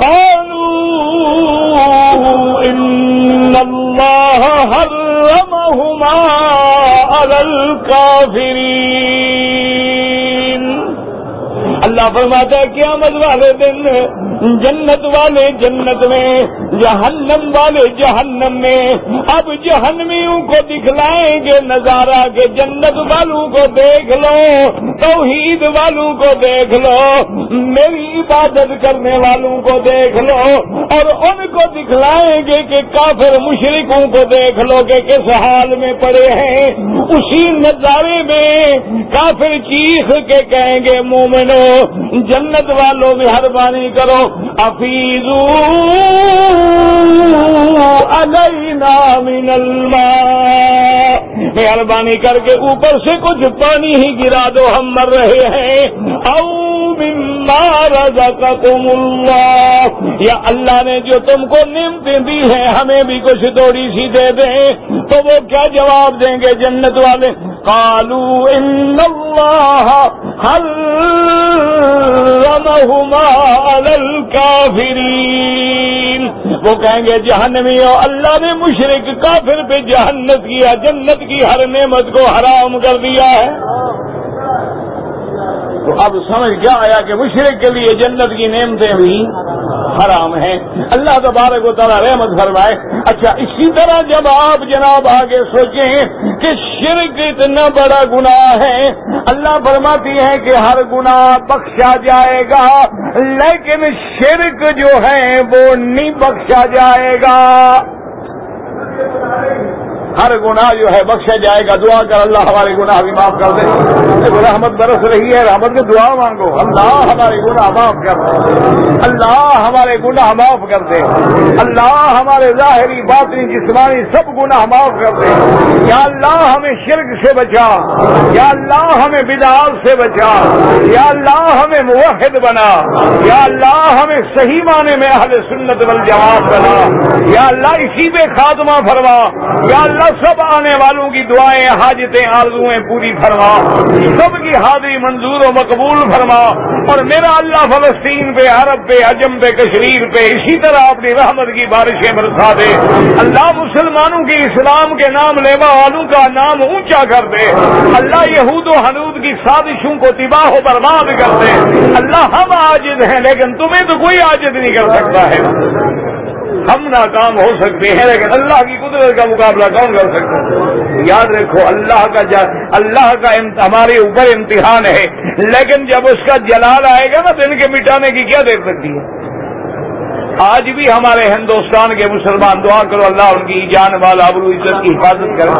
قالوا إن الله حرمهما على الكافرين. اللہ فرماتا ہے، قیامت والے دن جنت والے جنت میں، جہنم والے جہنم میں، اب جہنمیوں کو دکھلائیں گے، نظارہ کے جنت والوں کو دیکھ لو، توحید والوں کو دیکھ لو، میری عبادت کرنے والوں کو دیکھ لو، اور ان کو دکھلائیں گے کہ کافر مشرقوں کو دیکھ لو کہ کس حال میں پڑے ہیں، اسی نظارے میں کافر چیخ کے کہیں گے مومنو جنت والوں مہربانی کرو۔ افیزو علینا من الماء۔ مہربانی کر کے اوپر سے کچھ پانی ہی گرا دو، ہم مر رہے ہیں۔ او مما رزقکم اللہ۔ یا اللہ نے جو تم کو نعمتیں دی ہیں، ہمیں بھی کچھ تھوڑی سی دے دیں۔ تو وہ کیا جواب دیں گے جنت والے؟ قالوا ان الله حرمهما على الكافرين. وہ کہیں گے جہنمیوں اللہ نے مشرق کافر پہ جہنت کیا، جنت کی ہر نعمت کو حرام کر دیا ہے۔ تو اب سمجھ کیا آیا کہ مشرق کے لیے جنت کی نعمتیں بھی حرام ہیں۔ اللہ تبارک و تعالیٰ رحمت فرمائے۔ اچھا اسی طرح جب آپ جناب آگے سوچیں کہ شرک اتنا بڑا گناہ ہے، اللہ فرماتی ہے کہ ہر گناہ بخشا جائے گا، لیکن شرک جو ہے وہ نہیں بخشا جائے گا۔ ہر گناہ جو ہے بخشا جائے گا، دعا کر اللہ ہمارے گناہ بھی معاف کر دے۔ رحمت برس رہی ہے، رحمت کی دعا مانگو۔ اللہ ہمارے گناہ معاف کر دے۔ اللہ ہمارے گناہ معاف کر دے۔ اللہ ہمارے ظاہری، باطنی، جسمانی سب گناہ معاف کر دے۔ یا اللہ ہمیں شرک سے بچا۔ یا اللہ ہمیں بدعات سے بچا۔ یا اللہ ہمیں موحد بنا۔ یا اللہ ہمیں صحیح معنی میں اہل سنت والجواب بنا۔ یا اللہ اسی پہ خاتمہ فرما۔ یا اللہ سب آنے والوں کی دعائیں، حاجتیں آرزویں پوری فرما۔ سب کی حاضری منظور و مقبول فرما۔ اور میرا اللہ فلسطین پہ، عرب پہ، عجم پہ، کشمیر پہ، اسی طرح اپنی رحمت کی بارشیں برسا دے۔ اللہ مسلمانوں کی اسلام کے نام لیوا والوں کا نام اونچا کر دے۔ اللہ یہود و حنود کی سازشوں کو تباہ و برباد کر دے۔ اللہ ہم عاجد ہیں، لیکن تمہیں تو کوئی عاجد نہیں کر سکتا ہے۔ ہم ناکام ہو سکتے ہیں، لیکن اللہ کی قدرت کا مقابلہ کون کر سکتا ہے؟ یاد رکھو، اللہ کا جا، اللہ کا ہمارے اوپر امتحان ہے، لیکن جب اس کا جلال آئے گا نا تو ان کے مٹانے کی کیا دیکھ سکتی ہے؟ آج بھی ہمارے ہندوستان کے مسلمان دعا کرو، اللہ ان کی جان مال آبرو عزت کی حفاظت کرے۔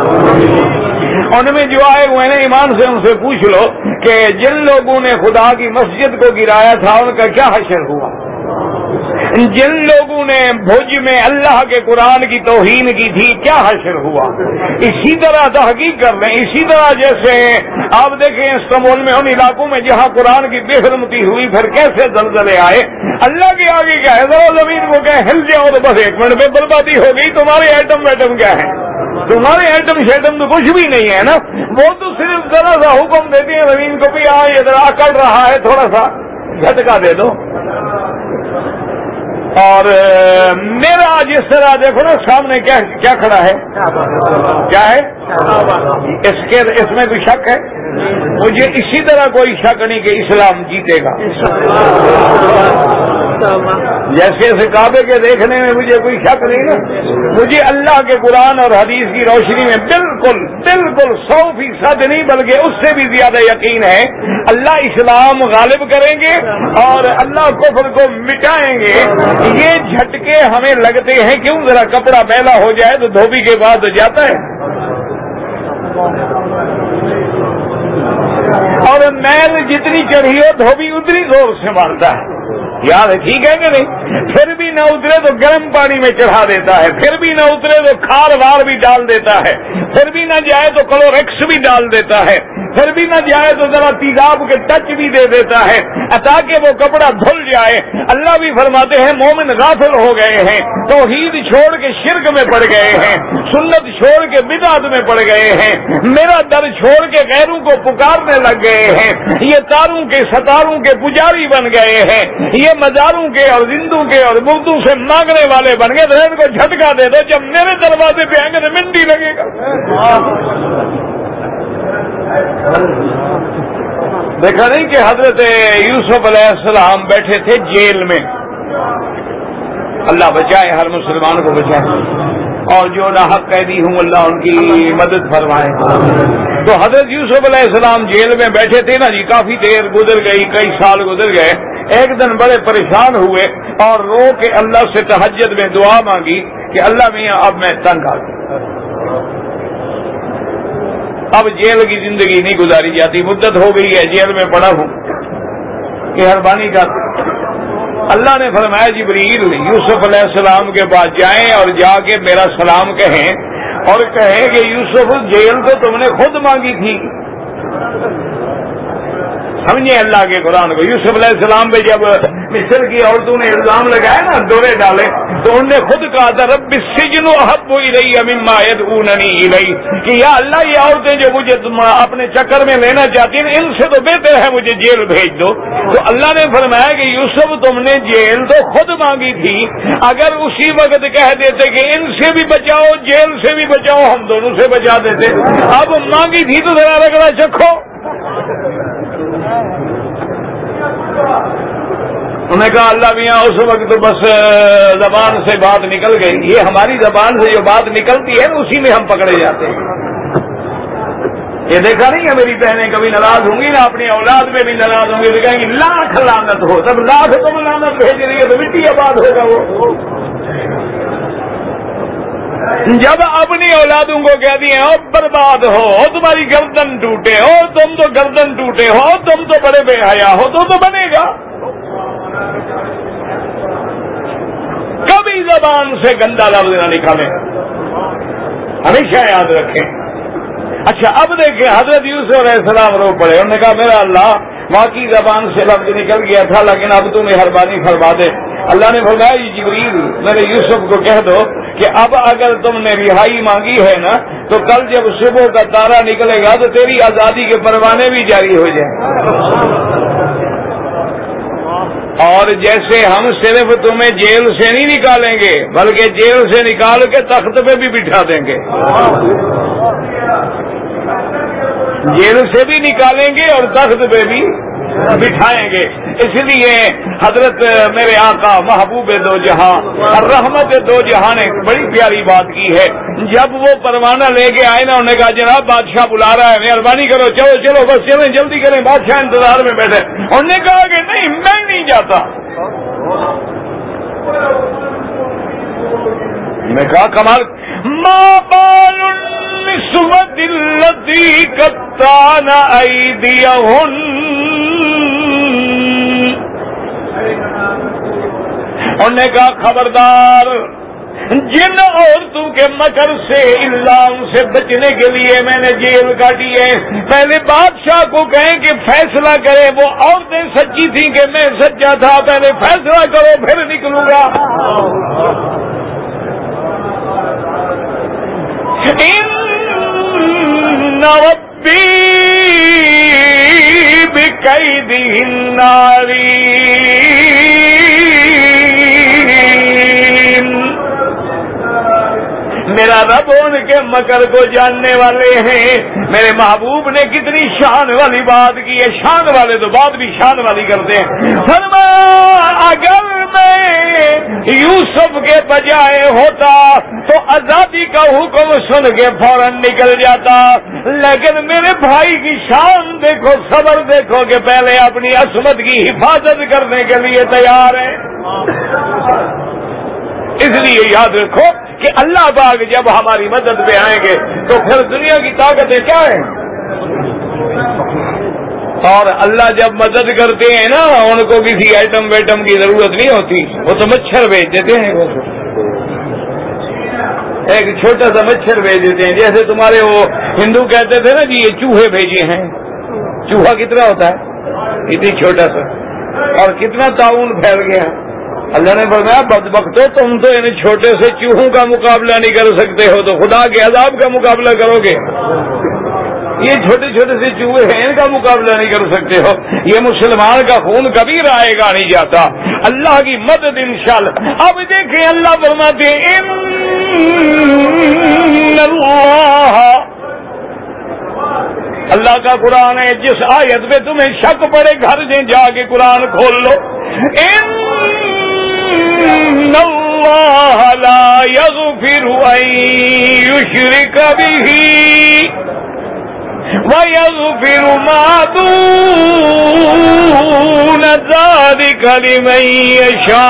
ان میں جو آئے ہوئے نا، ایمان سے ان سے پوچھ لو کہ جن لوگوں نے خدا کی مسجد کو گرایا تھا، ان کا کیا حشر ہوا؟ جن لوگوں نے بھوج میں اللہ کے قرآن کی توہین کی تھی، کیا حشر ہوا؟ اسی طرح تحقیق کر لیں اسی طرح جیسے آپ دیکھیں استنبول میں، ان علاقوں میں جہاں قرآن کی بے حرمتی ہوئی، پھر کیسے زلزلے آئے؟ اللہ کے آگے کیا ہے؟ ذرا زمین کو کہ ہل جاؤ تو بس ایک منٹ میں بربادی ہو گئی، تمہارے ایٹم ویٹم کیا ہے تمہارے ایٹم شیٹم تو کچھ بھی نہیں ہے نا؟ وہ تو صرف ذرا سا حکم دیتے ہیں، زمین کو بھی آ یہ ذرا اکڑ رہا ہے، تھوڑا سا جھٹکا دے دو۔ اور میرا آج اس طرح دیکھو نا، سامنے کیا کیا کھڑا ہے؟ کیا ہے؟ اس کے، اس میں کوئی شک ہے؟ مجھے اسی طرح کوئی شک نہیں کہ اسلام جیتے گا۔ اچھا، جیسے ایسے کعبے کے دیکھنے میں مجھے کوئی شک نہیں نا مجھے اللہ کے قرآن اور حدیث کی روشنی میں بالکل بالکل سو فیصد نہیں، بلکہ اس سے بھی زیادہ یقین ہے۔ اللہ اسلام غالب کریں گے اور اللہ کفر کو مٹائیں گے۔ یہ جھٹکے ہمیں لگتے ہیں۔ کیوں؟ ذرا کپڑا میلا ہو جائے تو دھوبی کے بعد جاتا ہے۔ اور میل جتنی چڑھی ہو، دھوبی اتنی زور سے مارتا ہے۔ یاد ہے، ٹھیک ہے کہ نہیں؟ پھر بھی نہ اترے تو گرم پانی میں چڑھا دیتا ہے، پھر بھی نہ اترے تو کھار وار بھی ڈال دیتا ہے، پھر بھی نہ جائے تو کلو ریکس بھی ڈال دیتا ہے۔ پھر بھی نہ جائے تو ذرا تیزاب کے ٹچ بھی دے دیتا ہے۔ تاکہ وہ کپڑا دھل جائے۔ اللہ بھی فرماتے ہیں، مومن غافل ہو گئے ہیں۔ تو عید چھوڑ کے شرک میں پڑ گئے ہیں۔ سنت چھوڑ کے بدعت میں پڑ گئے ہیں۔ میرا در چھوڑ کے غیروں کو پکارنے لگ گئے ہیں۔ یہ تاروں کے ستاروں کے پجاری بن گئے ہیں۔ یہ مزاروں کے اور زندوں کے اور مردوں سے مانگنے والے بن گئے۔ تو ان کو جھٹکا دے دو جب میرے دروازے پہ آئیں گے تو منڈی لگے گا۔ دیکھا نہیں کہ حضرت یوسف علیہ السلام بیٹھے تھے جیل میں۔ اللہ بچائے ہر مسلمان کو بچائے۔ اور جو نہ حق قیدی ہوں، اللہ ان کی مدد فرمائے۔ تو حضرت یوسف علیہ السلام جیل میں بیٹھے تھے نا جی کافی دیر گزر گئی، کئی سال گزر گئے۔ ایک دن بڑے پریشان ہوئے اور رو کے اللہ سے تہجد میں دعا مانگی کہ اللہ میاں، اب میں تنگ آ گئی اب جیل کی زندگی نہیں گزاری جاتی، مدت ہو گئی ہے، جیل میں پڑا ہوں۔ مہربانی کا۔ اللہ نے فرمایا، جبریل، یوسف علیہ السلام کے پاس جائیں اور جا کے میرا سلام کہیں اور کہیں کہ یوسف، جیل تو تم نے خود مانگی تھی۔ سمجھے اللہ کے قرآن کو۔ یوسف علیہ السلام پہ جب مصر کی عورتوں نے الزام لگایا نا، دورے ڈالے۔ تو انہوں نے خود کہا تھا، رب سجن حب ہوئی رہی اما اوننی کہ یا اللہ، یہ عورتیں جو مجھے اپنے چکر میں لینا چاہتی ہیں، ان سے تو بہتر ہے مجھے جیل بھیج دو۔ تو اللہ نے فرمایا کہ یوسف، تم نے جیل تو خود مانگی تھی۔ اگر اسی وقت کہہ دیتے کہ ان سے بھی بچاؤ، جیل سے بھی بچاؤ، ہم دونوں سے بچا دیتے۔ اب مانگی تھی تو ذرا رگڑا چکھو۔ انہوں نے کہا اللہ میاں اس وقت بس زبان سے بات نکل گئی۔ یہ ہماری زبان سے جو بات نکلتی ہے اسی میں ہم پکڑے جاتے ہیں۔ یہ دیکھا نہیں ہے میری بہنیں کبھی ناراض ہوں گی نا، اپنی اولاد میں بھی ناراض ہوں گی، تو کہیں گی، لاکھ لانت ہو۔ تب لاکھ تم لانت بھیج رہی ہے تو مٹی آباد ہوگا وہ۔ جب اپنی اولادوں کو کہہ دیے ہو برباد ہو تمہاری گردن ٹوٹے ہو تم تو گردن ٹوٹے ہو تم تو بڑے بے حیا ہو، تو تو بنے گا۔ کبھی زبان سے گندا لفظ نہ نکالیں ہمیشہ یاد رکھیں۔ اچھا اب دیکھیں، حضرت یوسف علیہ السلام رو پڑے۔ انہوں نے کہا، میرا اللہ، واقعی زبان سے لفظ نکل گیا تھا، لیکن اب تو مہربانی فرما دے۔ اللہ نے فرمایا یہ جبریل، میرے یوسف کو کہہ دو کہ اب اگر تم نے رہائی مانگی ہے نا، تو کل جب صبح کا تارا نکلے گا، تو تیری آزادی کے پروانے بھی جاری ہو جائیں۔ اور جیسے ہم صرف تمہیں جیل سے نہیں نکالیں گے، بلکہ جیل سے نکال کے تخت پہ بھی بٹھا دیں گے۔ جیل سے بھی نکالیں گے اور تخت پہ بھی۔ بٹھائیں گے۔ اس لیے حضرت میرے آقا محبوب دو جہاں اور رحمت دو جہاں نے بڑی پیاری بات کی ہے۔ جب وہ پروانہ لے کے آئے نا، انہوں نے کہا، جناب، بادشاہ بلا رہا ہے، مہربانی کرو، چلو چلو بس چلیں جلدی کریں۔ بادشاہ انتظار میں بیٹھے۔ انہوں نے کہا کہ نہیں، میں نہیں جاتا۔ میں کہا، کمال ماں بال دلتی کپتان آئی دیا انہوں نے کہا خبردار۔ جن عورتوں کے مکر سے الزام سے بچنے کے لیے میں نے جیل کاٹی ہے، پہلے بادشاہ کو کہیں کہ فیصلہ کرے، وہ عورتیں سچی تھیں کہ میں سچا تھا، پہلے فیصلہ کرو، پھر نکلوں گا۔ بھی ناری۔ میرا رب ان کے مکر کو جاننے والے ہیں۔ میرے محبوب نے کتنی شان والی بات کی ہے۔ شان والے تو بات بھی شان والی کرتے ہیں۔ فرما اگر میں یوسف کے بجائے ہوتا تو آزادی کا حکم سن کے فوراً نکل جاتا۔ لیکن میرے بھائی کی شان دیکھو، صبر دیکھو کہ پہلے اپنی عصمت کی حفاظت کرنے کے لیے تیار ہے اس لیے یاد رکھو کہ اللہ باغ جب ہماری مدد پہ آئیں گے تو پھر دنیا کی طاقتیں کیا ہیں؟ اور اللہ جب مدد کرتے ہیں نا، ان کو کسی آئٹم ویٹم کی ضرورت نہیں ہوتی۔ وہ تو مچھر بھیج دیتے ہیں۔ ایک چھوٹا سا مچھر بھیج دیتے ہیں۔ جیسے تمہارے وہ ہندو کہتے تھے نا جی یہ چوہے بھیجے ہیں۔ چوہا کتنا ہوتا ہے؟ اتنی چھوٹا سا۔ اور کتنا تعاون پھیل گیا۔ اللہ نے فرمایا بدبختو تم تو ان چھوٹے سے چوہوں کا مقابلہ نہیں کر سکتے ہو، تو خدا کے عذاب کا مقابلہ کرو گے۔ یہ چھوٹے چھوٹے سے چوہے ہیں، ان کا مقابلہ نہیں کر سکتے ہو۔ یہ مسلمان کا خون کبھی رائے گا نہیں جاتا۔ اللہ کی مدد انشاءاللہ۔ اب دیکھیں، اللہ فرماتے اللہ اللہ کا قرآن ہے، جس آیت میں تمہیں شک پڑے، گھر سے جا کے قرآن کھول لو۔ ان اللہ لا يغفر ان يشرك به ويغفر ما دون ذلك لمن يشاء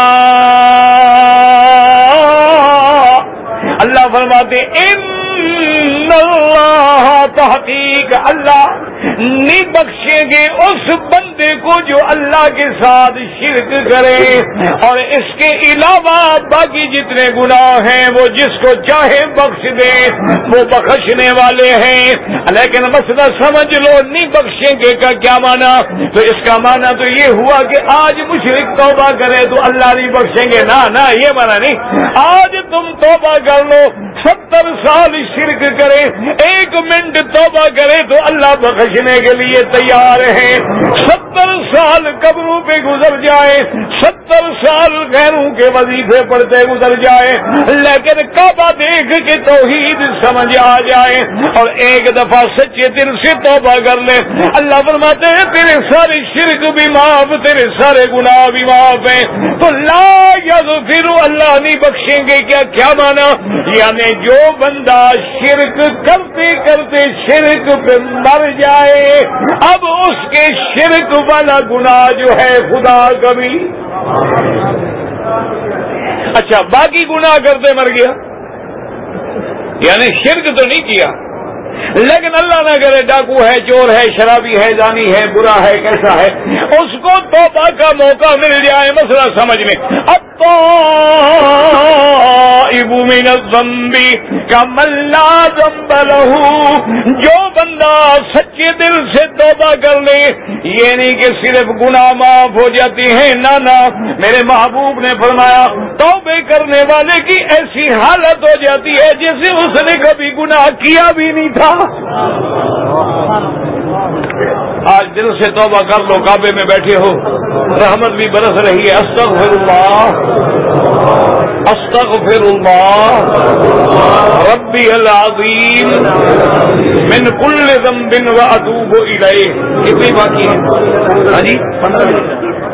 اللہ فرماتے ان اللہ تحقیق اللہ نہیں بخشیں گے اس بندے کو جو اللہ کے ساتھ شرک کرے اور اس کے علاوہ باقی جتنے گناہ ہیں وہ جس کو چاہے بخش دے، وہ بخشنے والے ہیں۔ لیکن مسئلہ سمجھ لو نہیں بخشیں گے کا کیا مانا تو اس کا مانا تو یہ ہوا کہ آج مشرق توبہ کرے تو اللہ نہیں بخشیں گے۔ نہ نہ، یہ مانا نہیں۔ آج تم توبہ کر لو ستر سال شرک کرے، ایک منٹ توبہ کرے تو اللہ بخشنے کے لیے تیار ہیں ستر سال قبروں پہ گزر جائے، ستر سال غیروں کے وظیفے پڑتے گزر جائے۔ لیکن کعبہ دیکھ کے توحید سمجھ آ جائے اور ایک دفعہ سچے دل سے توبہ کر لے۔ اللہ فرماتے ہیں، تیرے سارے شرک بھی معاف، تیرے سارے گناہ بھی معاف ہیں۔ تو لا یا پھر اللہ نہیں بخشیں گے، کیا کیا مانا؟ یعنی جو بندہ شرک کرتے کرتے شرک پہ مر جائے، اب اس کے شرک والا گناہ جو ہے خدا کبھی اچھا باقی گناہ کرتے مر گیا۔ یعنی شرک تو نہیں کیا۔ لیکن اللہ نہ کرے، ڈاکو ہے، چور ہے، شرابی ہے جانی ہے، برا ہے، کیسا ہے؟ اس کو توبہ کا موقع مل جائے مسئلہ سمجھنے اب تو زمبی کا ملا زمب جو بندہ سچے دل سے توبہ کر لے، یہ نہیں کہ صرف گناہ معاف ہو جاتی ہیں، نہ میرے محبوب نے فرمایا توبے کرنے والے کی ایسی حالت ہو جاتی ہے جیسے اس نے کبھی گناہ کیا بھی نہیں تھا۔ آج دل سے توبہ کر لو، کعبے میں بیٹھے ہو۔ رحمت بھی برس رہی ہے۔ استغفر اللہ استغفر اللہ ربی العظیم۔ من کل ذنب و اتوب الیہ۔ کتنی باقی ہے؟ ہاں جی؟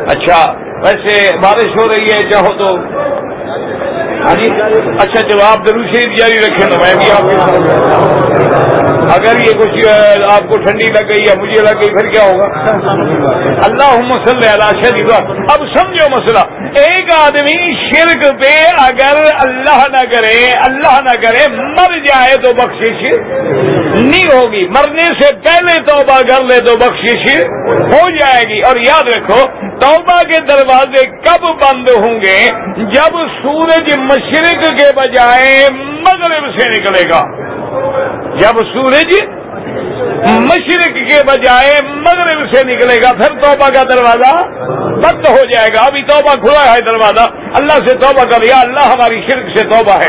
اچھا ویسے بارش ہو رہی ہے، چاہو تو۔ ہاں جی؟ اچھا چلو آپ ضرور شریف جاری رکھیں تو میں بھی آپ کے اگر یہ کچھ آپ کو ٹھنڈی لگ گئی یا مجھے لگ گئی، پھر کیا ہوگا؟ اللہ مسلح اللہ شریف اب سمجھو مسئلہ، ایک آدمی شرک پہ اگر اللہ نہ کرے، اللہ نہ کرے، مر جائے تو بخشش نہیں ہوگی۔ مرنے سے پہلے توبہ کر لے تو بخشش ہو جائے گی۔ اور یاد رکھو، توبہ کے دروازے کب بند ہوں گے؟ جب سورج مشرق کے بجائے مغرب سے نکلے گا۔ جب سورج مشرق کے بجائے مغرب سے نکلے گا، پھر توبہ کا دروازہ بند ہو جائے گا۔ ابھی توبہ کھلا ہے دروازہ۔ اللہ سے توبہ کر، یا اللہ ہماری شرک سے توبہ ہے۔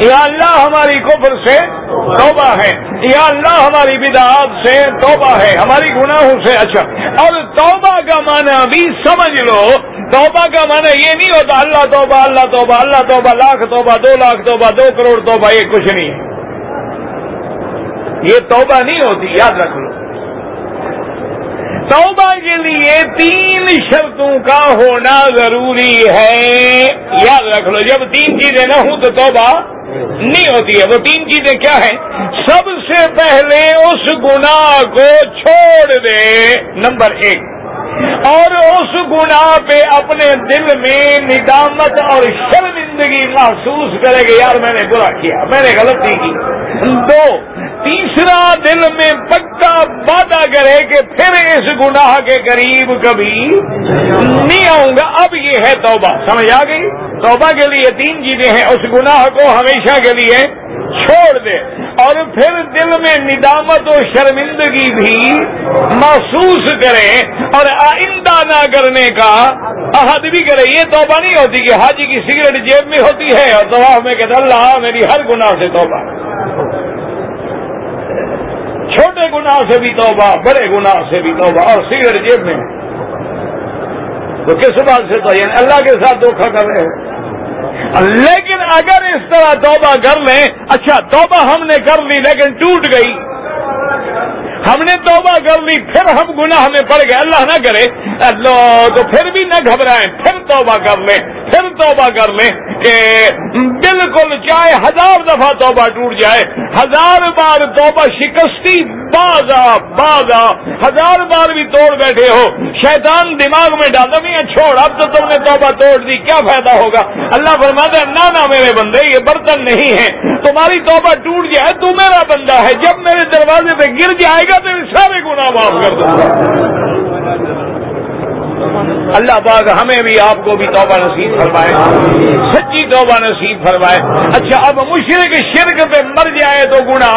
یا اللہ ہماری کفر سے توبہ ہے۔ یا اللہ ہماری بدعات سے توبہ ہے۔ ہماری گناہوں سے اچھا۔ اور توبہ کا معنی بھی سمجھ لو۔ توبہ کا معنی یہ نہیں ہوتا، اللہ توبہ اللہ توبہ اللہ توبہ، لاکھ توبہ، دو لاکھ توبہ، دو کروڑ توبہ، یہ کچھ نہیں۔ ہے یہ توبہ نہیں ہوتی، یاد رکھ لو۔ توبہ کے لیے تین شرطوں کا ہونا ضروری ہے۔ یاد رکھ لو، جب تین چیزیں نہ ہوں تو توبہ نہیں ہوتی ہے۔ وہ تین چیزیں کیا ہیں؟ سب سے پہلے اس گناہ کو چھوڑ دے۔ نمبر ایک اور اس گناہ پہ اپنے دل میں ندامت اور شرمندگی محسوس کرے گا یار میں نے برا کیا، میں نے غلطی کی۔ دو، تیسرا دل میں پکا وعدہ کرے کہ پھر اس گناہ کے قریب کبھی نہیں آؤں گا۔ اب یہ ہے توبہ۔ سمجھ آ گئی؟ توبہ کے لیے تین چیزیں ہیں۔ اس گناہ کو ہمیشہ کے لیے چھوڑ دے۔ اور پھر دل میں ندامت و شرمندگی بھی محسوس کرے اور آئندہ نہ کرنے کا عہد بھی کرے، یہ توبہ نہیں ہوتی کہ حاجی کی سگریٹ جیب میں ہوتی ہے اور دبا میں کہتا اللہ میری ہر گناہ سے توبہ۔ چھوٹے گناہ سے بھی توبہ، بڑے گناہ سے بھی توبہ، اور سگریٹ جیب میں۔ تو کس بات سے تو؟ یعنی اللہ کے ساتھ دھوکھا کر رہے ہیں۔ لیکن اگر اس طرح توبہ کر لیں اچھا توبہ ہم نے کر لی لیکن ٹوٹ گئی۔ ہم نے توبہ کر لی، پھر ہم گناہ میں پڑ گئے۔ اللہ نہ کرے۔ اللہ، تو پھر بھی نہ گھبرائیں۔ پھر توبہ کر لیں۔ پھر توبہ کر لیں کہ بالکل چاہے ہزار دفعہ توبہ ٹوٹ جائے، ہزار بار توبہ شکستی بازا بازا ہزار بار بھی توڑ بیٹھے ہو۔ شیطان دماغ میں ڈالتا نہیں چھوڑ، اب تو تم نے توبہ توڑ دی، کیا فائدہ ہوگا؟ اللہ فرماتا ہے، نہ میرے بندے، یہ برتن نہیں ہے تمہاری توبہ ٹوٹ جائے تو میرا بندہ ہے۔ جب میرے دروازے پہ گر جائے گا، تو سارے گناہ معاف کر دوں گا۔ اللہ پاک ہمیں بھی آپ کو بھی توبہ نصیب فرمائے۔ سچی توبہ نصیب فرمائے۔ اچھا اب مشرق شرک پہ مر جائے تو گنا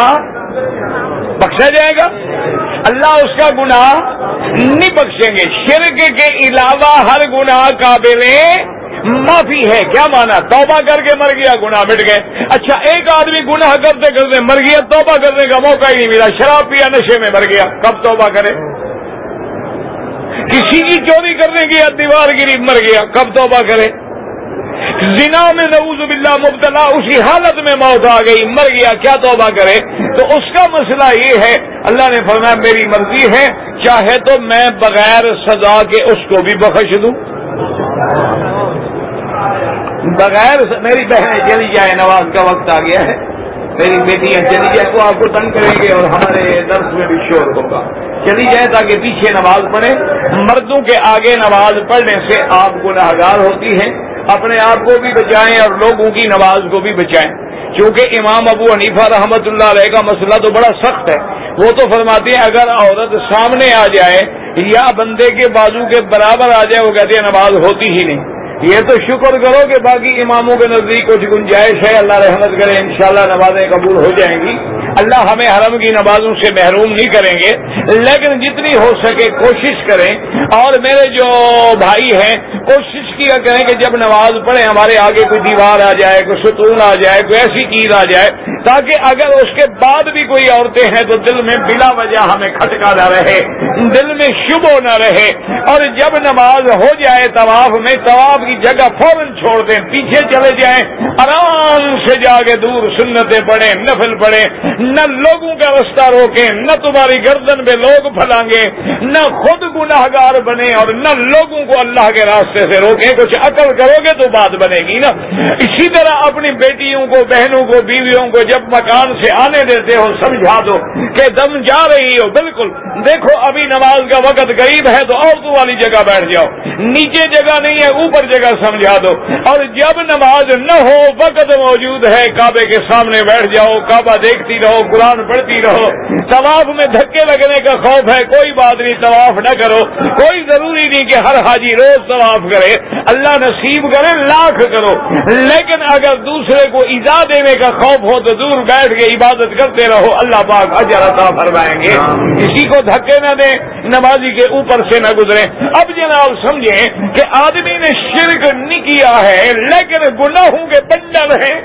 بخشا جائے گا؟ اللہ اس کا گناہ نہیں بخشیں گے۔ شرک کے علاوہ ہر گناہ قابل معافی ہے۔ کیا مانا؟ توبہ کر کے مر گیا، گناہ مٹ گئے۔ اچھا ایک آدمی گناہ کرتے کرتے مر گیا، توبہ کرنے کا موقع ہی نہیں ملا۔ شراب پیا نشے میں مر گیا۔ کب توبہ کرے؟ کسی کی چوری کرنے کی دیوار گری مر گیا۔ کب توبہ کرے؟ زنا میں نعوذ باللہ مبتلا اسی حالت میں موت آ گئی، مر گیا، کیا توبہ کرے؟ تو اس کا مسئلہ یہ ہے، اللہ نے فرمایا میری مرضی ہے، چاہے تو میں بغیر سزا کے اس کو بھی بخش دوں۔ بغیر میری بہنیں چلی جائے نواز کا وقت آ گیا ہے۔ میری بیٹیاں چلی جائے تو آپ کو تنگ کریں گے اور ہمارے درس میں بھی شور ہوگا۔ چلی جائے تاکہ پیچھے نماز پڑھے مردوں کے آگے نماز پڑھنے سے آپ کو ناگار ہوتی ہے اپنے آپ کو بھی بچائیں اور لوگوں کی نماز کو بھی بچائیں۔ کیونکہ امام ابو حنیفہ رحمت اللہ علیہ کا مسئلہ تو بڑا سخت ہے۔ وہ تو فرماتے ہیں، اگر عورت سامنے آ جائے یا بندے کے بازو کے برابر آ جائے، وہ کہتے ہیں نماز ہوتی ہی نہیں۔ یہ تو شکر کرو کہ باقی اماموں کے نزدیک کچھ گنجائش ہے۔ اللہ رحمت کرے، انشاءاللہ نمازیں قبول ہو جائیں گی۔ اللہ ہمیں حرم کی نمازوں سے محروم نہیں کریں گے۔ لیکن جتنی ہو سکے کوشش کریں اور میرے جو بھائی ہیں، کوشش کیا کریں کہ جب نماز پڑھیں، ہمارے آگے کوئی دیوار آ جائے، کوئی ستون آ جائے، کوئی ایسی چیز آ جائے تاکہ اگر اس کے بعد بھی کوئی عورتیں ہیں تو دل میں بلا وجہ ہمیں کھٹکا نہ رہے، دل میں شبو نہ رہے۔ اور جب نماز ہو جائے، طواف میں طواف کی جگہ فوراً چھوڑ دیں، پیچھے چلے جائیں، آرام سے جا کے دور سنتیں پڑھیں، نفل پڑھیں۔ نہ لوگوں کا رستہ روکیں، نہ تمہاری گردن میں لوگ پھلانگے نہ خود گناہ گار بنے اور نہ لوگوں کو اللہ کے راستے سے روکیں۔ کچھ عقل کرو گے تو بات بنے گی نا۔ اسی طرح اپنی بیٹیوں کو، بہنوں کو، بیویوں کو جب مکان سے آنے دیتے ہو، سمجھا دو کہ دم جا رہی ہو۔ بالکل۔ دیکھو، ابھی نماز کا وقت غریب ہے تو عورتوں والی جگہ بیٹھ جاؤ۔ نیچے جگہ نہیں ہے، اوپر جگہ سمجھا دو۔ اور جب نماز نہ ہو، وقت موجود ہے، کعبے کے سامنے بیٹھ جاؤ، کعبہ دیکھتی رہو، قرآن پڑھتی رہو۔ طواف میں دھکے لگنے کا خوف ہے، کوئی بات نہیں، طواف نہ کرو۔ کوئی ضروری نہیں کہ ہر حاجی روز طواف کرے۔ اللہ نصیب کرے، لاکھ کرو۔ لیکن اگر دوسرے کو ایزا دینے کا خوف ہو تو دور بیٹھ کے عبادت کرتے رہو اللہ پاک اجر عطا فرمائیں گے۔ کسی کو دھکے نہ دیں نمازی کے اوپر سے نہ گزرے اب جناب سمجھیں کہ آدمی نے شرک نہیں کیا ہے لیکن گناہوں کے بنڈل ہیں۔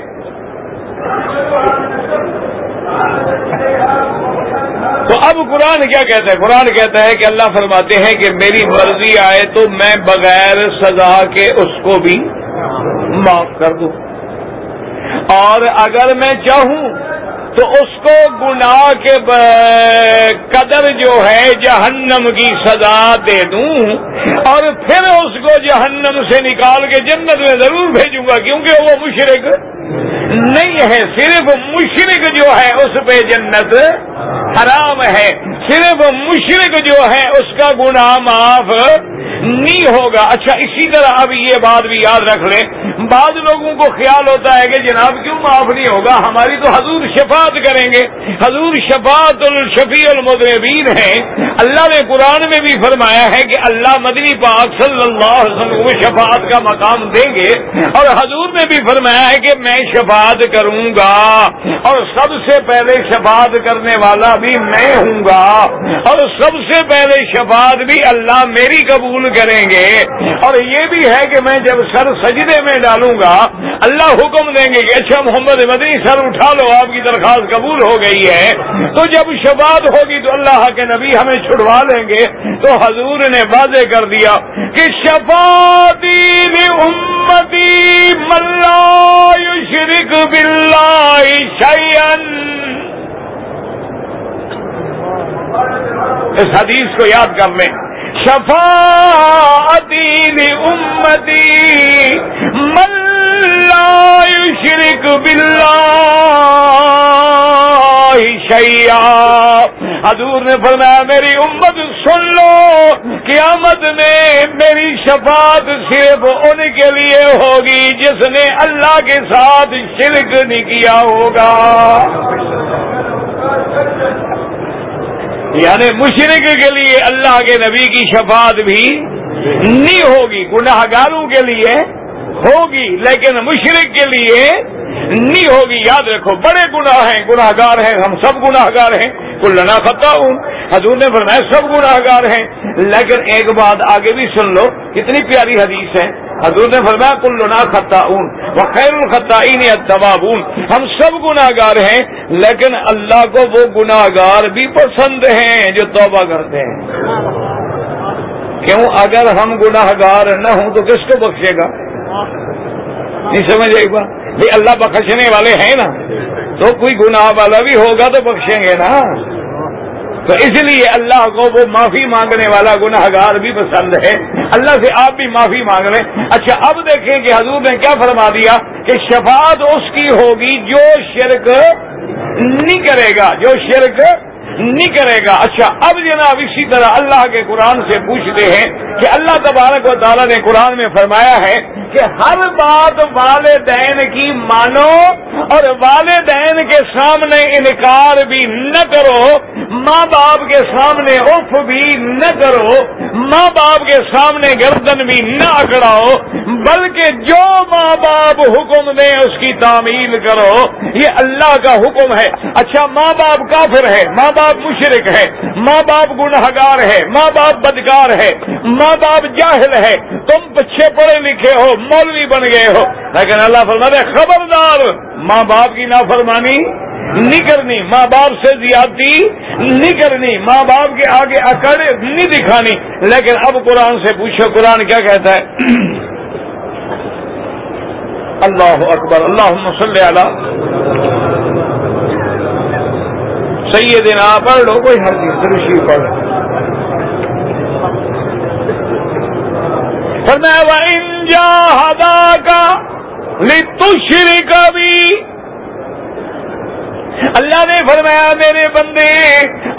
تو اب قرآن کیا کہتا ہے؟ قرآن کہتا ہے کہ اللہ فرماتے ہیں کہ میری مرضی آئے تو میں بغیر سزا کے اس کو بھی معاف کر دوں۔ اور اگر میں چاہوں تو اس کو گناہ کے قدر جو ہے جہنم کی سزا دے دوں اور پھر اس کو جہنم سے نکال کے جنت میں ضرور بھیجوں گا، کیونکہ وہ مشرق نہیں ہے۔ صرف مشرق جو ہے اس پہ جنت حرام ہے۔ صرف مشرق جو ہے اس کا گناہ معاف نہیں ہوگا۔ اچھا اسی طرح اب یہ بات بھی یاد رکھ لیں۔ بعض لوگوں کو خیال ہوتا ہے کہ جناب کیوں معاف نہیں ہوگا؟ ہماری تو حضور شفاعت کریں گے۔ حضور شفاعت الشفیع المدربین ہیں۔ اللہ نے قرآن میں بھی فرمایا ہے کہ اللہ مدنی پاک صلی اللہ علیہ وسلم کو شفاعت کا مقام دیں گے۔ اور حضور نے بھی فرمایا ہے کہ میں شفاعت کروں گا۔ اور سب سے پہلے شفاعت کرنے والا بھی میں ہوں گا۔ اور سب سے پہلے شفاعت بھی اللہ میری قبول کریں گے۔ اور یہ بھی ہے کہ میں جب سر سجدے میں ڈالوں گا، اللہ حکم دیں گے کہ اچھا محمد مدنی سر اٹھا لو، آپ کی درخواست قبول ہو گئی ہے۔ تو جب شفاعت ہوگی تو اللہ کے نبی ہمیں چھڑوا لیں گے تو حضور نے واضح کر دیا کہ شفاتی امتی ملا شرک بلا شیئن اس حدیث کو یاد کر لیں۔ شفاعتی امتی ملا شرک بلا شیا حضور نے فرمایا، میری امت سن لو، قیامت میں میری شفاعت صرف ان کے لیے ہوگی جس نے اللہ کے ساتھ شرک نہیں کیا ہوگا۔ یعنی مشرق کے لیے اللہ کے نبی کی شفاعت بھی نہیں ہوگی گناہ گاروں کے لیے ہوگی، لیکن مشرق کے لیے نہیں ہوگی، یاد رکھو، بڑے گناہ ہیں گناہ گار ہیں، ہم سب گناہ گار ہیں، کلنا خطا ہوں حضور نے فرمایا، سب گناہ گار ہیں۔ لیکن ایک بات آگے بھی سن لو، کتنی پیاری حدیث ہے۔ حضور نے فرمایا، کلنا خطا اون وہ خیر الخطا تبابون ہم سب گناہ گار ہیں، لیکن اللہ کو وہ گناہ گار بھی پسند ہیں جو توبہ کرتے ہیں۔ کیوں؟ اگر ہم گناہ گار نہ ہوں تو کس کو بخشے گا؟ نہیں سمجھ ایک بار بھائی اللہ بخشنے والے ہیں نا، تو کوئی گناہ والا بھی ہوگا تو بخشیں گے نا۔ تو اس لیے اللہ کو وہ معافی مانگنے والا گناہ گار بھی پسند ہے۔ اللہ سے آپ بھی معافی مانگ لیں۔ اچھا اب دیکھیں کہ حضور نے کیا فرما دیا کہ شفاعت اس کی ہوگی جو شرک نہیں کرے گا، جو شرک نہیں کرے گا۔ اچھا اب جناب اسی طرح اللہ کے قرآن سے پوچھتے ہیں کہ اللہ تبارک و تعالیٰ نے قرآن میں فرمایا ہے کہ ہر بات والدین کی مانو اور والدین کے سامنے انکار بھی نہ کرو، ماں باپ کے سامنے اف بھی نہ کرو، ماں باپ کے سامنے گردن بھی نہ اکڑاؤ، بلکہ جو ماں باپ حکم دیں اس کی تعمیل کرو۔ یہ اللہ کا حکم ہے۔ اچھا ماں باپ کافر ہے، ماں باپ مشرق ہے، ماں باپ گنہگار ہے، ماں باپ بدکار ہے، ماں باپ جاہل ہے۔ تم پچھے پڑھے لکھے ہو مولوی بن گئے ہو۔ لیکن اللہ فرما دے خبردار، ماں باپ کی نافرمانی نہیں کرنی، ماں باپ سے زیادتی نہیں کرنی، ماں باپ کے آگے اکڑ نہیں دکھانی. لیکن اب قرآن سے پوچھو، قرآن کیا کہتا ہے؟ اللہ اکبر اللہ مسلح علی سیدنا، پڑھ لو، کوئی ہر چیز درشی پڑھ فرمایا ان کا لتشری کا بھی اللہ نے فرمایا، میرے بندے،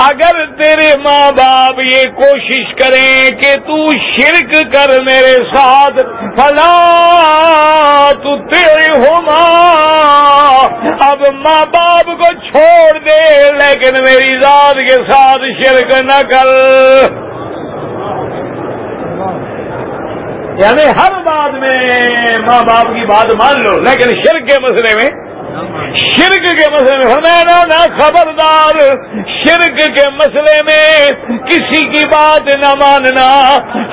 اگر تیرے ماں باپ یہ کوشش کریں کہ تو شرک کر میرے ساتھ، فلا تو تیرے ہو ماں اب ماں باپ کو چھوڑ دے، لیکن میری ذات کے ساتھ شرک نہ کر۔ یعنی ہر بات میں ماں باپ کی بات مان لو، لیکن شرک کے مسئلے میں، شرک کے مسئلے میں ہمیں نہ خبردار، شرک کے مسئلے میں کسی کی بات نہ ماننا،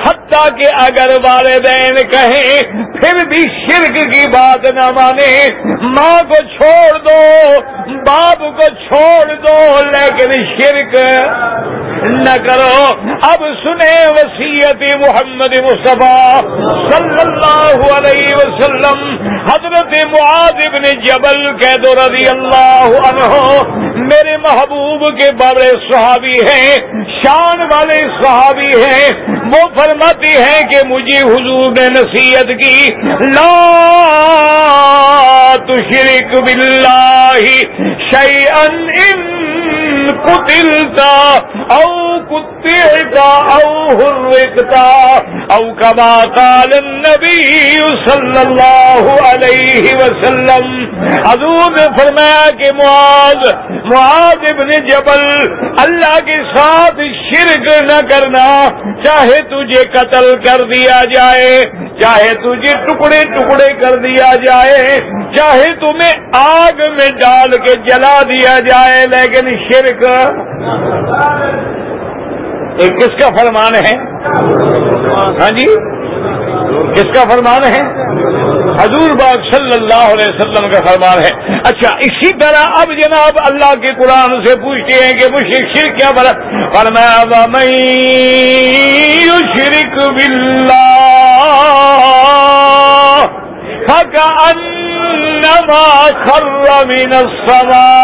حتیٰ کہ اگر والدین کہیں پھر بھی شرک کی بات نہ مانے، ماں کو چھوڑ دو باپ کو چھوڑ دو، لیکن شرک نہ کرو۔ اب سنے وسیعت محمد مصطفیٰ صلی اللہ علیہ وسلم۔ حضرت معاذ بن جبل دو رضی اللہ عنہ۔ میرے محبوب کے بڑے صحابی ہیں، شان والے صحابی ہیں۔ وہ فرماتی ہیں کہ مجھے حضور نے نصیحت کی لا تشرک باللہ شیئا ان قتلتا او قطعتا او حرکتا او کما قال النبی صلی اللہ علیہ وسلم. حضور نے فرمایا کہ معاذ معاذ ابن جبل، اللہ کے ساتھ شرک نہ کرنا، چاہے تجھے قتل کر دیا جائے، چاہے تجھے ٹکڑے ٹکڑے کر دیا جائے چاہے تمہیں آگ میں ڈال کے جلا دیا جائے، لیکن شرک ایک کس کا فرمان ہے؟ ہاں جی؟ کس کا فرمان ہے؟ حضور باغ صلی اللہ علیہ وسلم کا فرمان ہے۔ اچھا اسی طرح اب جناب اللہ کے قرآن سے پوچھتے ہیں کہ مشرق شرک کیا بڑا فرمایا میں شرک بلا انما خر من السماء.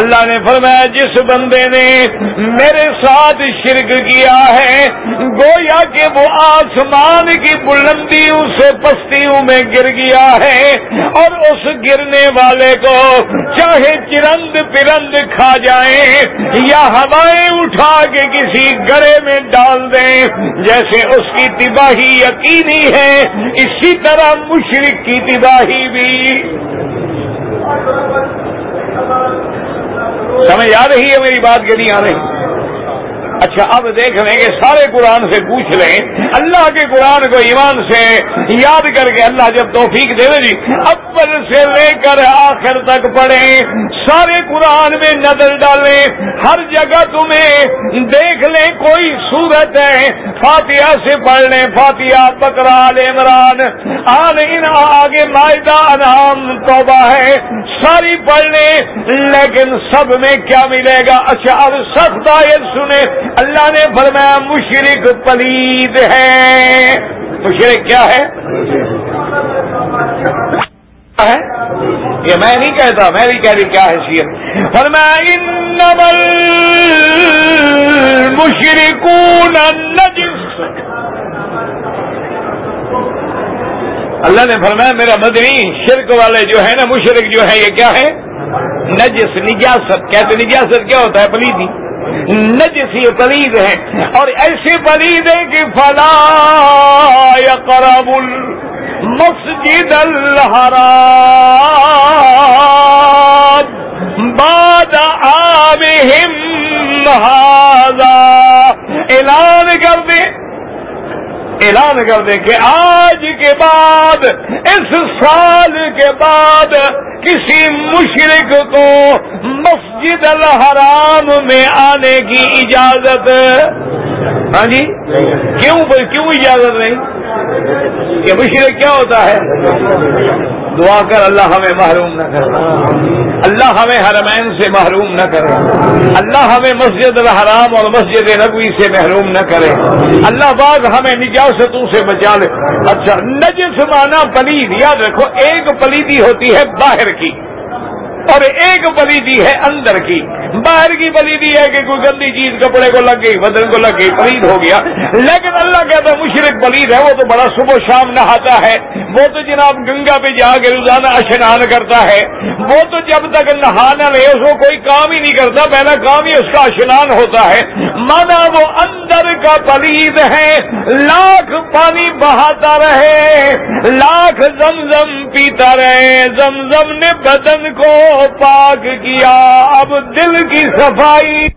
اللہ نے فرمایا، جس بندے نے میرے ساتھ شرک کیا ہے، گویا کہ وہ آسمان کی بلندیوں سے پستیوں میں گر گیا ہے اور اس گرنے والے کو چاہے چرند پرند کھا جائیں یا ہوائیں اٹھا کے کسی گڑے میں ڈال دیں، جیسے اس کی تباہی یقینی ہے، اسی طرح مشرق کی تباہی بھی۔ سمجھ آ رہی ہے میری بات کے نہیں آ رہی۔ اچھا اب دیکھ لیں کہ سارے قرآن سے پوچھ لیں۔ اللہ کے قرآن کو ایمان سے یاد کر کے اللہ جب توفیق دے دے جی اول سے لے کر آخر تک پڑھیں۔ سارے قرآن میں نظر ڈالیں، ہر جگہ تمہیں دیکھ لیں، کوئی صورت ہے۔ فاتحہ سے پڑھ لیں، فاتحہ بکرا عمران۔ آن ان آگے معدہ انعام، توبہ ہے۔ ساری پڑھ لیں، لیکن سب میں کیا ملے گا؟ اچھا اب سخت آیت سنیں۔ اللہ نے فرمایا، مشرق پلید ہے۔ مشرق کیا ہے؟ یہ میں نہیں کہتا، میں نہیں کہہ رہی کیا حیثیت۔ فرمایا انمل مشرقون نجس اللہ نے فرمایا، میرا مدنی شرک والے جو ہے نا مشرق جو ہے یہ کیا ہے نجس، نجاست۔ کہتے نجاست کیا ہوتا ہے؟ پلیدی۔ نجسی پلید ہیں۔ اور ایسے پلید ہیں کہ فلا یا مسجد الحرام باد آب اعلان کر دیں اعلان کر دیں کہ آج کے بعد، اس سال کے بعد کسی مشرق کو مسجد الحرام میں آنے کی اجازت ہاں جی؟ کیوں کیوں اجازت نہیں؟ کہ مشرق کیا ہوتا ہے؟ دعا کر، اللہ ہمیں محروم نہ کرے۔ اللہ ہمیں حرمین سے محروم نہ کرے۔ اللہ ہمیں مسجد الحرام اور مسجد نبوی سے محروم نہ کرے۔ اللہ باغ ہمیں نجاستوں سے بچا لے۔ اچھا نجس مانا پلید، یاد رکھو، ایک پلیدی ہوتی ہے باہر کی اور ایک پلیدی ہے اندر کی۔ باہر کی پلیدی ہے کہ کوئی گندی چیز کپڑے کو لگ گئی، بدن کو لگ گئی پلید ہو گیا۔ لیکن اللہ کہتا ہے، مشرق پلید ہے، وہ تو بڑا صبح شام نہاتا ہے۔ وہ تو جناب گنگا پہ جا کے روزانہ اشنان کرتا ہے۔ وہ تو جب تک نہانا نہیں اس کو کوئی کام ہی نہیں کرتا، پہلا کام ہی اس کا اشنان ہوتا ہے۔ مانا وہ اندر کا پلید ہے، لاکھ پانی بہاتا رہے، لاکھ زمزم پیتا رہے۔ زمزم نے بدن کو پاک کیا، اب دل کی صفائی